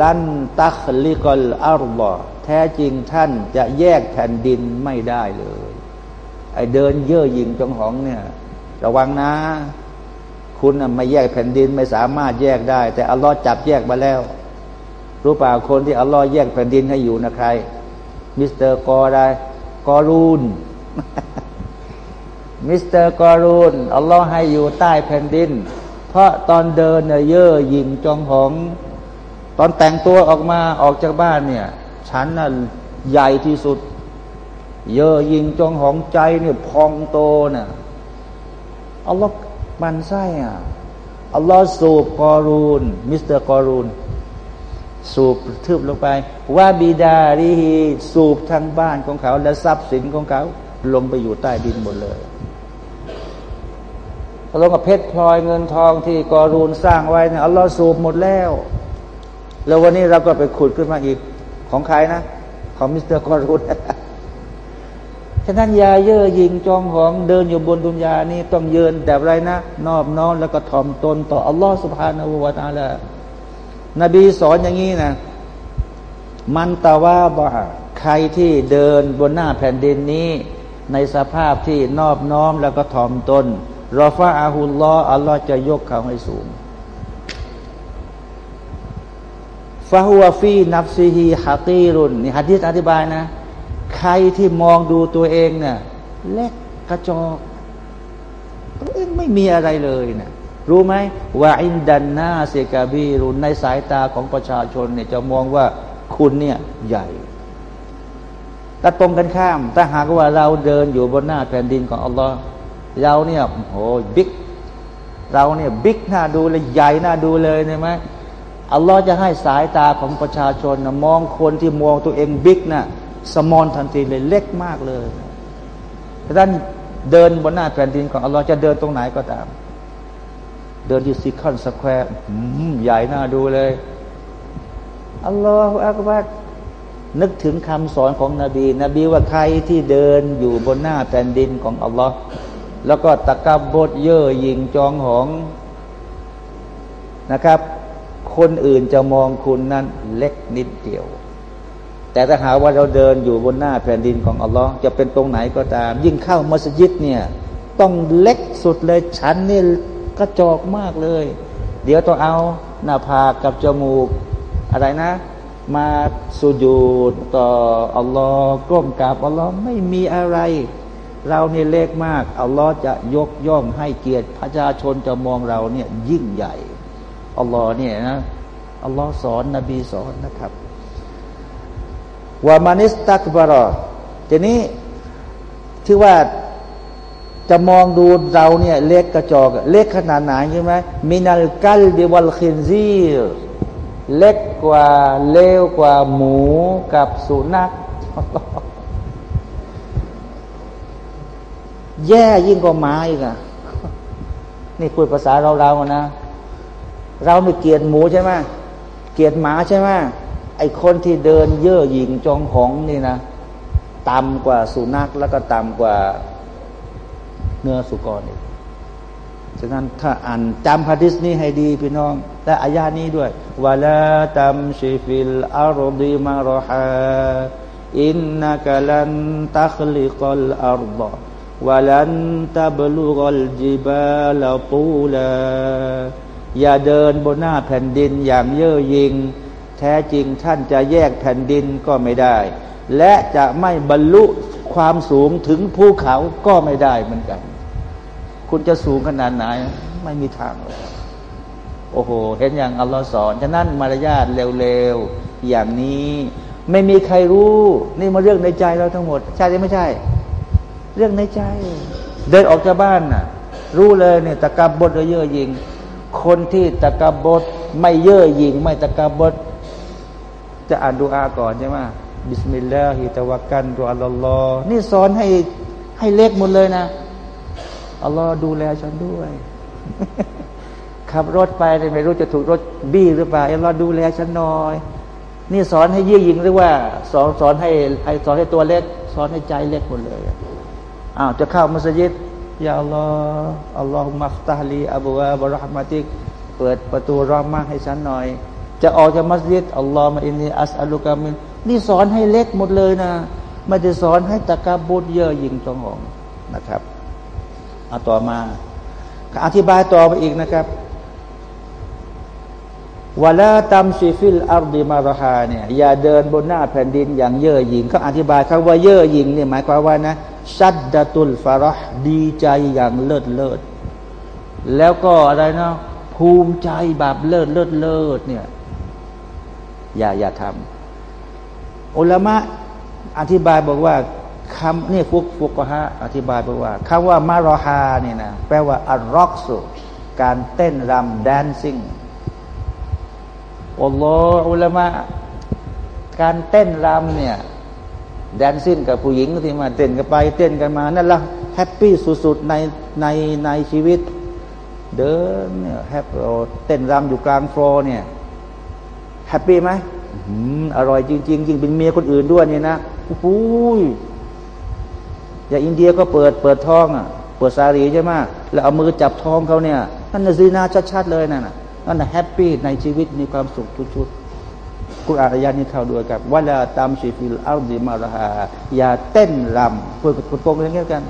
ลันตักลิกลอารบอแท้จริงท่านจะแยกแผ่นดินไม่ได้เลย ไอเดินเย่อหยิ่งจงหองเนี่ย ระวังนะ คุณไม่แยกแผ่นดินไม่สามารถแยกได้ แต่อัลลอฮ์จับแยกมาแล้ว รู้ป่าคนที่อัลลอฮ์แยกแผ่นดินให้อยู่นะใคร มิสเตอร์กอได้ กอรูนมิสเตอร์กอรูนอัลลอฮ์ให้อยู่ใต้แผ่นดิน เพราะตอนเดินเนี่ยเย่อหยิ่งจองหอง ตอนแต่งตัวออกมาออกจากบ้านเนี่ย ฉันน่ะใหญ่ที่สุด เย่อหยิ่งจองหองใจเนี่ยพองโตน่ะอัลลอฮ์หมั่นไส้อะอัลลอฮ์สูบกอรูน มิสเตอร์กอรูน สูบทึบลงไปوبداره สูบทั้งบ้านของเขา และทรัพย์สินของเขา ลงไปอยู่ใต้ดินหมดเลยลงกับเพชรพลอยเงินทองที่กอรูนสร้างไว้เนี่ยอัลลอฮ์สูบหมดแล้ว แล้ววันนี้เราก็ไปขุดขึ้นมาอีกของใครนะ ของมิสเตอร์กอรูนฉะนั้นยาเย่อหยิงจองหองเดินอยู่บนดุนยานี่ต้องเดินแบบไรนะ นอบน้อมแล้วก็ถ่อมตนต่ออัลลอฮฺสุบฮานาอูวาตาละ นบีสอนอย่างนี้นะ มันตาว่าบ่ใครที่เดินบนหน้าแผ่นดินนี้ ในสภาพที่นอบน้อมแล้วก็ถ่อมตนรอฟาอาฮุลลออัลลอฮ์จะยกเขาให้สูงฟาฮัวฟีนับซีฮีฮักีรุนนี่ฮัดดิษอธิบายนะ ใครที่มองดูตัวเองเนี่ยเล็กกระจอกตัวเองไม่มีอะไรเลยเนะ รู้ไหมว่าعند الناس كبير ในสายตาของประชาชนเนี่ยจะมองว่าคุณเนี่ยใหญ่ถ้าตรงกันข้าม ถ้าหากว่าเราเดินอยู่บนหน้าแผ่นดินของอัลลอฮ์เราเนี่ยโอ้ big เราเนี่ย big น่าดูเลยใหญ่น่าดูเลยใช่ไหมอัลลอฮ์จะให้สายตาของประชาชนนะมองคนที่มองตัวเอง big น่ะsmall ทันทีเลยเล็กมากเลยท่านเดินบนหน้าแผ่นดินของอัลลอฮ์จะเดินตรงไหนก็ตาม เดินที่ซีคอนสแควร์ใหญ่น่าดูเลย الله أكبر นึกถึงคำสอนของนบี นบีว่าใครที่เดินอยู่บนหน้าแผ่นดินของอัลลอฮ์แล้วก็ตะกับบดเย่อหยิงจองหองนะครับ คนอื่นจะมองคุณนั้นเล็กนิดเดียว แต่ถ้าหาว่าเราเดินอยู่บนหน้าแผ่นดินของอัลลอฮ์จะเป็นตรงไหนก็ตาม ยิ่งเข้ามัสยิดเนี่ย ต้องเล็กสุดเลยชั้นนี่ กระจอกมากเลย เดี๋ยวต้องเอาหน้าผากกับจมูก อะไรนะ มาสุญูดต่ออัลลอฮ์ก้มกราบอัลลอฮ์ไม่มีอะไร เราเนี่ยเล็กมากอัลลอฮ์จะยกย่องให้เกียรติประชาชนจะมองเราเนี่ยยิ่งใหญ่อัลลอฮ์เนี่ยนะอัลลอฮ์สอนนบีสอนนะครับومن استكبر ทีนี้ที่ว่า จะมองดูเราเนี่ยเล็กกระจอกเล็กขนาดไหนใช่ไหมمن الكلب والخنزير เล็กกว่าเลวกว่าหมูกับสุนัขแย่ยิ่งกว่าหมาอีกอะนี่คุยภาษาเราๆนะ เราไม่เกลียดหมูใช่ไหมเกลียดหมาใช่ไหมไอ้คนที่เดินเย่อหยิ่งจองหองนี่นะต่ำกว่าสุนัขแล้วก็ต่ำกว่า เนื้อสุกรอีกฉะนั้นถ้าอ่านจำฮะดิษนี้ให้ดีพี่น้อง และอายานี้ด้วยولا تمش في الأرض مرحا إنك لن تخرق الأرضวลันตับลุกลจิบาลตูลาอย่าเดินบนหน้าแผ่นดินอย่างเย่อหยิ่งแท้จริงท่านจะแยกแผ่นดินก็ไม่ได้ และจะไม่บรรลุความสูงถึงภูเขาก็ไม่ได้เหมือนกัน คุณจะสูงขนาดไหน ไม่มีทางเลยโอ้โห เห็นอย่างอัลลอฮ์สอน ฉะนั้นมารยาทเร็วๆ อย่างนี้ ไม่มีใครรู้ นี่มาเรื่องในใจเราทั้งหมด ใช่หรือไม่ใช่ เรื่องในใจ เดินออกจากบ้านน่ะ รู้เลยเนี่ยตะกับบดเยอะยิง คนที่ตะกับบดไม่เย่อหยิงไม่ตะกับบดจะอ่านดูอาก่อนใช่ไหมبسم الله توكلت على الله นี่สอนให้ให้เล็กหมดเลยนะ อัลลอฮ์ดูแลฉันด้วย ขับรถไปไม่รู้จะถูกรถบี้หรือเปล่าอัลลอฮ์ดูแลฉันหน่อย นี่สอนให้เยี่ยยิงหรือว่า สอนสอนให้ให้สอนให้ตัวเล็ก สอนให้ใจเล็กหมดเลยอ้าวจะเข้ามัสยิดยาอัลลอฮ์อัลลอฮ์มัฟตาลีอับูวาบรหมาติกเปิดประตูรอมมาให้ฉันหน่อย จะออกจากมัสยิดอัลลอฮ์มาอินนีอัสอัลุกามินนี่สอนให้เล็กหมดเลยนะไม่ได้สอนให้ตะกาบุตเยอะยิงจองหองนะครับ เอาต่อมา อธิบายต่อไปอีกนะครับولا تمش في الأرض مرحا เนี่ยอย่าเดินบนหน้าแผ่นดินอย่างเย่อหยิ่งเขาอธิบายคำว่าเย่อหยิ่งเนี่ยหมายความว่านะشدة الفرح ดีใจอย่างเลิศเลิศแล้วก็อะไรนะภูมิใจแบบเลิศเลิศเลิศเนี่ยอย่าอย่าทำอุลามะอธิบายบอกว่า คำนี่ฟุก فقهاء อธิบายบอกว่าคำว่า مرحا เนี่ยนะแปลว่าالرقص การเต้นรำ dancing อัลลอฮ์อุลามะการเต้นรำเนี่ย dancing กับผู้หญิงที่มาเต้นกันไปเต้นกันมานั่นละ happy สุดๆในในในชีวิต เดินเนี่ย hap เต้นรำอยู่กลางฟลอร์เนี่ยhappy ไหมอร่อยจริงๆยิ่งเป็นเมียคนอื่นด้วยเนี่ยนะโอ้โห อย่างอินเดียก็เปิดเปิดท้องอะเปิดส่าหรีใช่ไหมแล้วเอามือจับท้องเขาเนี่ยนั่นน่ะزنا ชัดๆเลยนั่นน่ะนั่น happy ในชีวิตมีความสุขทุกชุดกุรอานอายานี้เข้าด้วยกับولا تمش في الأرض مرحاอย่าเต้นรำเพูดกับคุณโกงอย่างเงี้ยกัน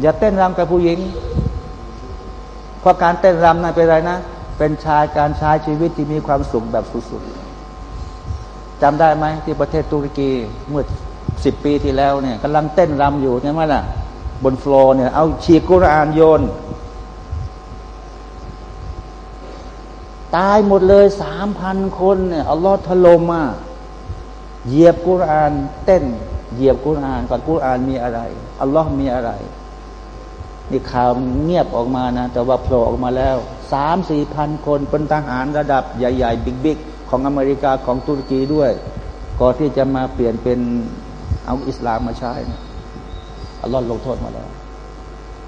อย่าเต้นรำกับผู้หญิงเพราะการเต้นรำนั่นเป็นอะไรนะ เป็นชายการใช้ชีวิตที่มีความสุขแบบสุดๆจำได้ไหมที่ประเทศตุรกีเมื่อ สิบปีที่แล้วเนี่ยกำลังเต้นรำอยู่ใช่ไหมล่ะ บนฟลอร์เนี่ย เอาฉีกกุรอานโยน ตายหมดเลยสามพันคนเนี่ยอัลลอฮ์ถล่มมาเหยียบกุราน เต้น เหยียบกุรานก่อนกุรานมีอะไรอัลลอฮ์มีอะไรนี่ข่าวเงียบออกมานะ แต่ว่าโผล่ออกมาแล้วสามสี่พันคนเป็นทหารระดับใหญ่ ๆ บิ๊กๆ ของอเมริกาของตุรกีด้วยก่อนที่จะมาเปลี่ยนเป็น เอาอิสลามมาใช้นะอัลลอฮ์ลงโทษมาแล้ว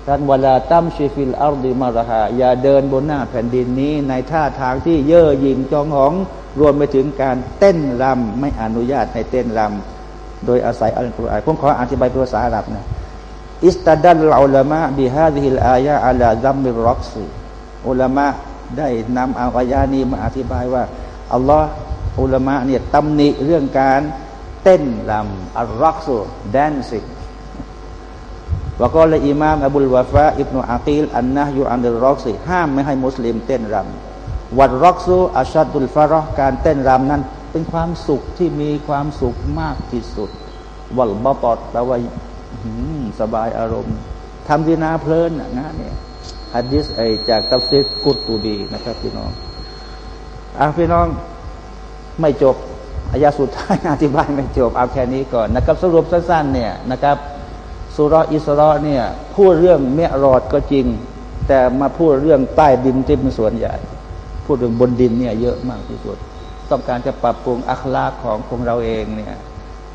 ท่าน ولا تمش في الأرض مرحاอย่าเดินบนหน้าแผ่นดินนี้ ในท่าทางที่เย่อหยิ่งจองหอง รวมไปถึงการเต้นรำไม่อนุญาตให้เต้นรำโดยอาศัยอัลกุรอานผมขออธิบายภาษาอาหรับนะاستدل العلماء بهذه الآية على ذم الرقصอุลามะได้นำเอาอายานี้มาอธิบายว่าอัลลอฮ์อุลามะเนี่ยตำหนิเรื่องการ เต้นรำالرقص dancing ว่าก็เลยอิมามอบุลวาฟาอิบนุอากีลالنهي عن الرقصห้ามไม่ให้มุสลิมเต้นรำوالرقص أشد المرحการเต้นรำนั้น เป็นความสุขที่มีความสุขมากที่สุดวัลบอปอดแปลว่าสบายอารมณ์ทำดีนาเพลินนะเนี่ยฮัดดิสไอจากตัฟซิดกุตตูบีนะครับพี่น้องอะพี่น้องไม่จบ อายาสุดท้ายอธิบายไม่จบเอาแค่นี้ก่อนนะครับสรุปสั้นๆเนี่ยนะครับสุรอิสระเนี่ยพูดเรื่องเมียรอดก็จริง แต่มาพูดเรื่องใต้ดินที่เป็นส่วนใหญ่ พูดเรื่องบนดินเนี่ยเยอะมากที่สุด ต้องการจะปรับปรุงอัคลากของของเราเองเนี่ย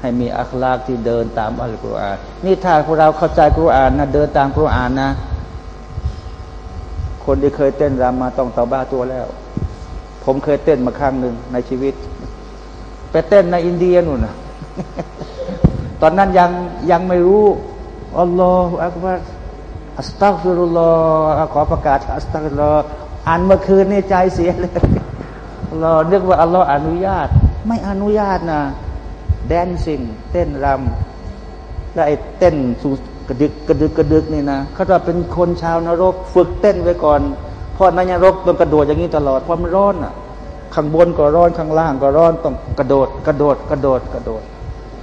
ให้มีอัคลากที่เดินตามอัลกุรอานนี่ถ้าพวกเราเข้าใจกุรอานนะเดินตามกุรอานนะ คนที่เคยเต้นรำมาต้องตาบ้าตัวแล้ว ผมเคยเต้นมาครั้งหนึ่งในชีวิต ไปเต้นในอินเดียนู่นนะตอนนั้นยังยังไม่รู้อัลลอฮฺอักบารอัสตักฟิรุลลอฮขอประกาศอัสตักฟิรุลลอฮอ่านเมื่อคืนนี่ใจเสียเลยอัลลอฮ์นึกว่าอัลลอฮ์อนุญาต ไม่อนุญาตนะแดนซิ่งเต้นรำแล้วไอ้เต้นสู่กระดึกกระดึกกระดึกนี่นะเขาจะเป็นคนชาวนรก ฝึกเต้นไว้ก่อนเพราะในนรกต้องกระโดดอย่างนี้ตลอดเพราะมันร้อนอะ ข้างบนก็ร้อนข้างล่างก็ร้อนต้องกระโดด กระโดด กระโดด กระโดด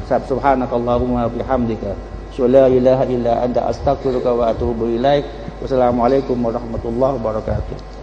สับสุภาพนักอัลลอฮฺมาบิฮัมดิกะชุลลาอิลลาฮะอิลลาอันตะอัสตักฟิรุกะวะตูบุอิลัยวัสสลามุอะลัยกุมมะราะห์มะตุลลอฮ์บะเราะกาตุฮ์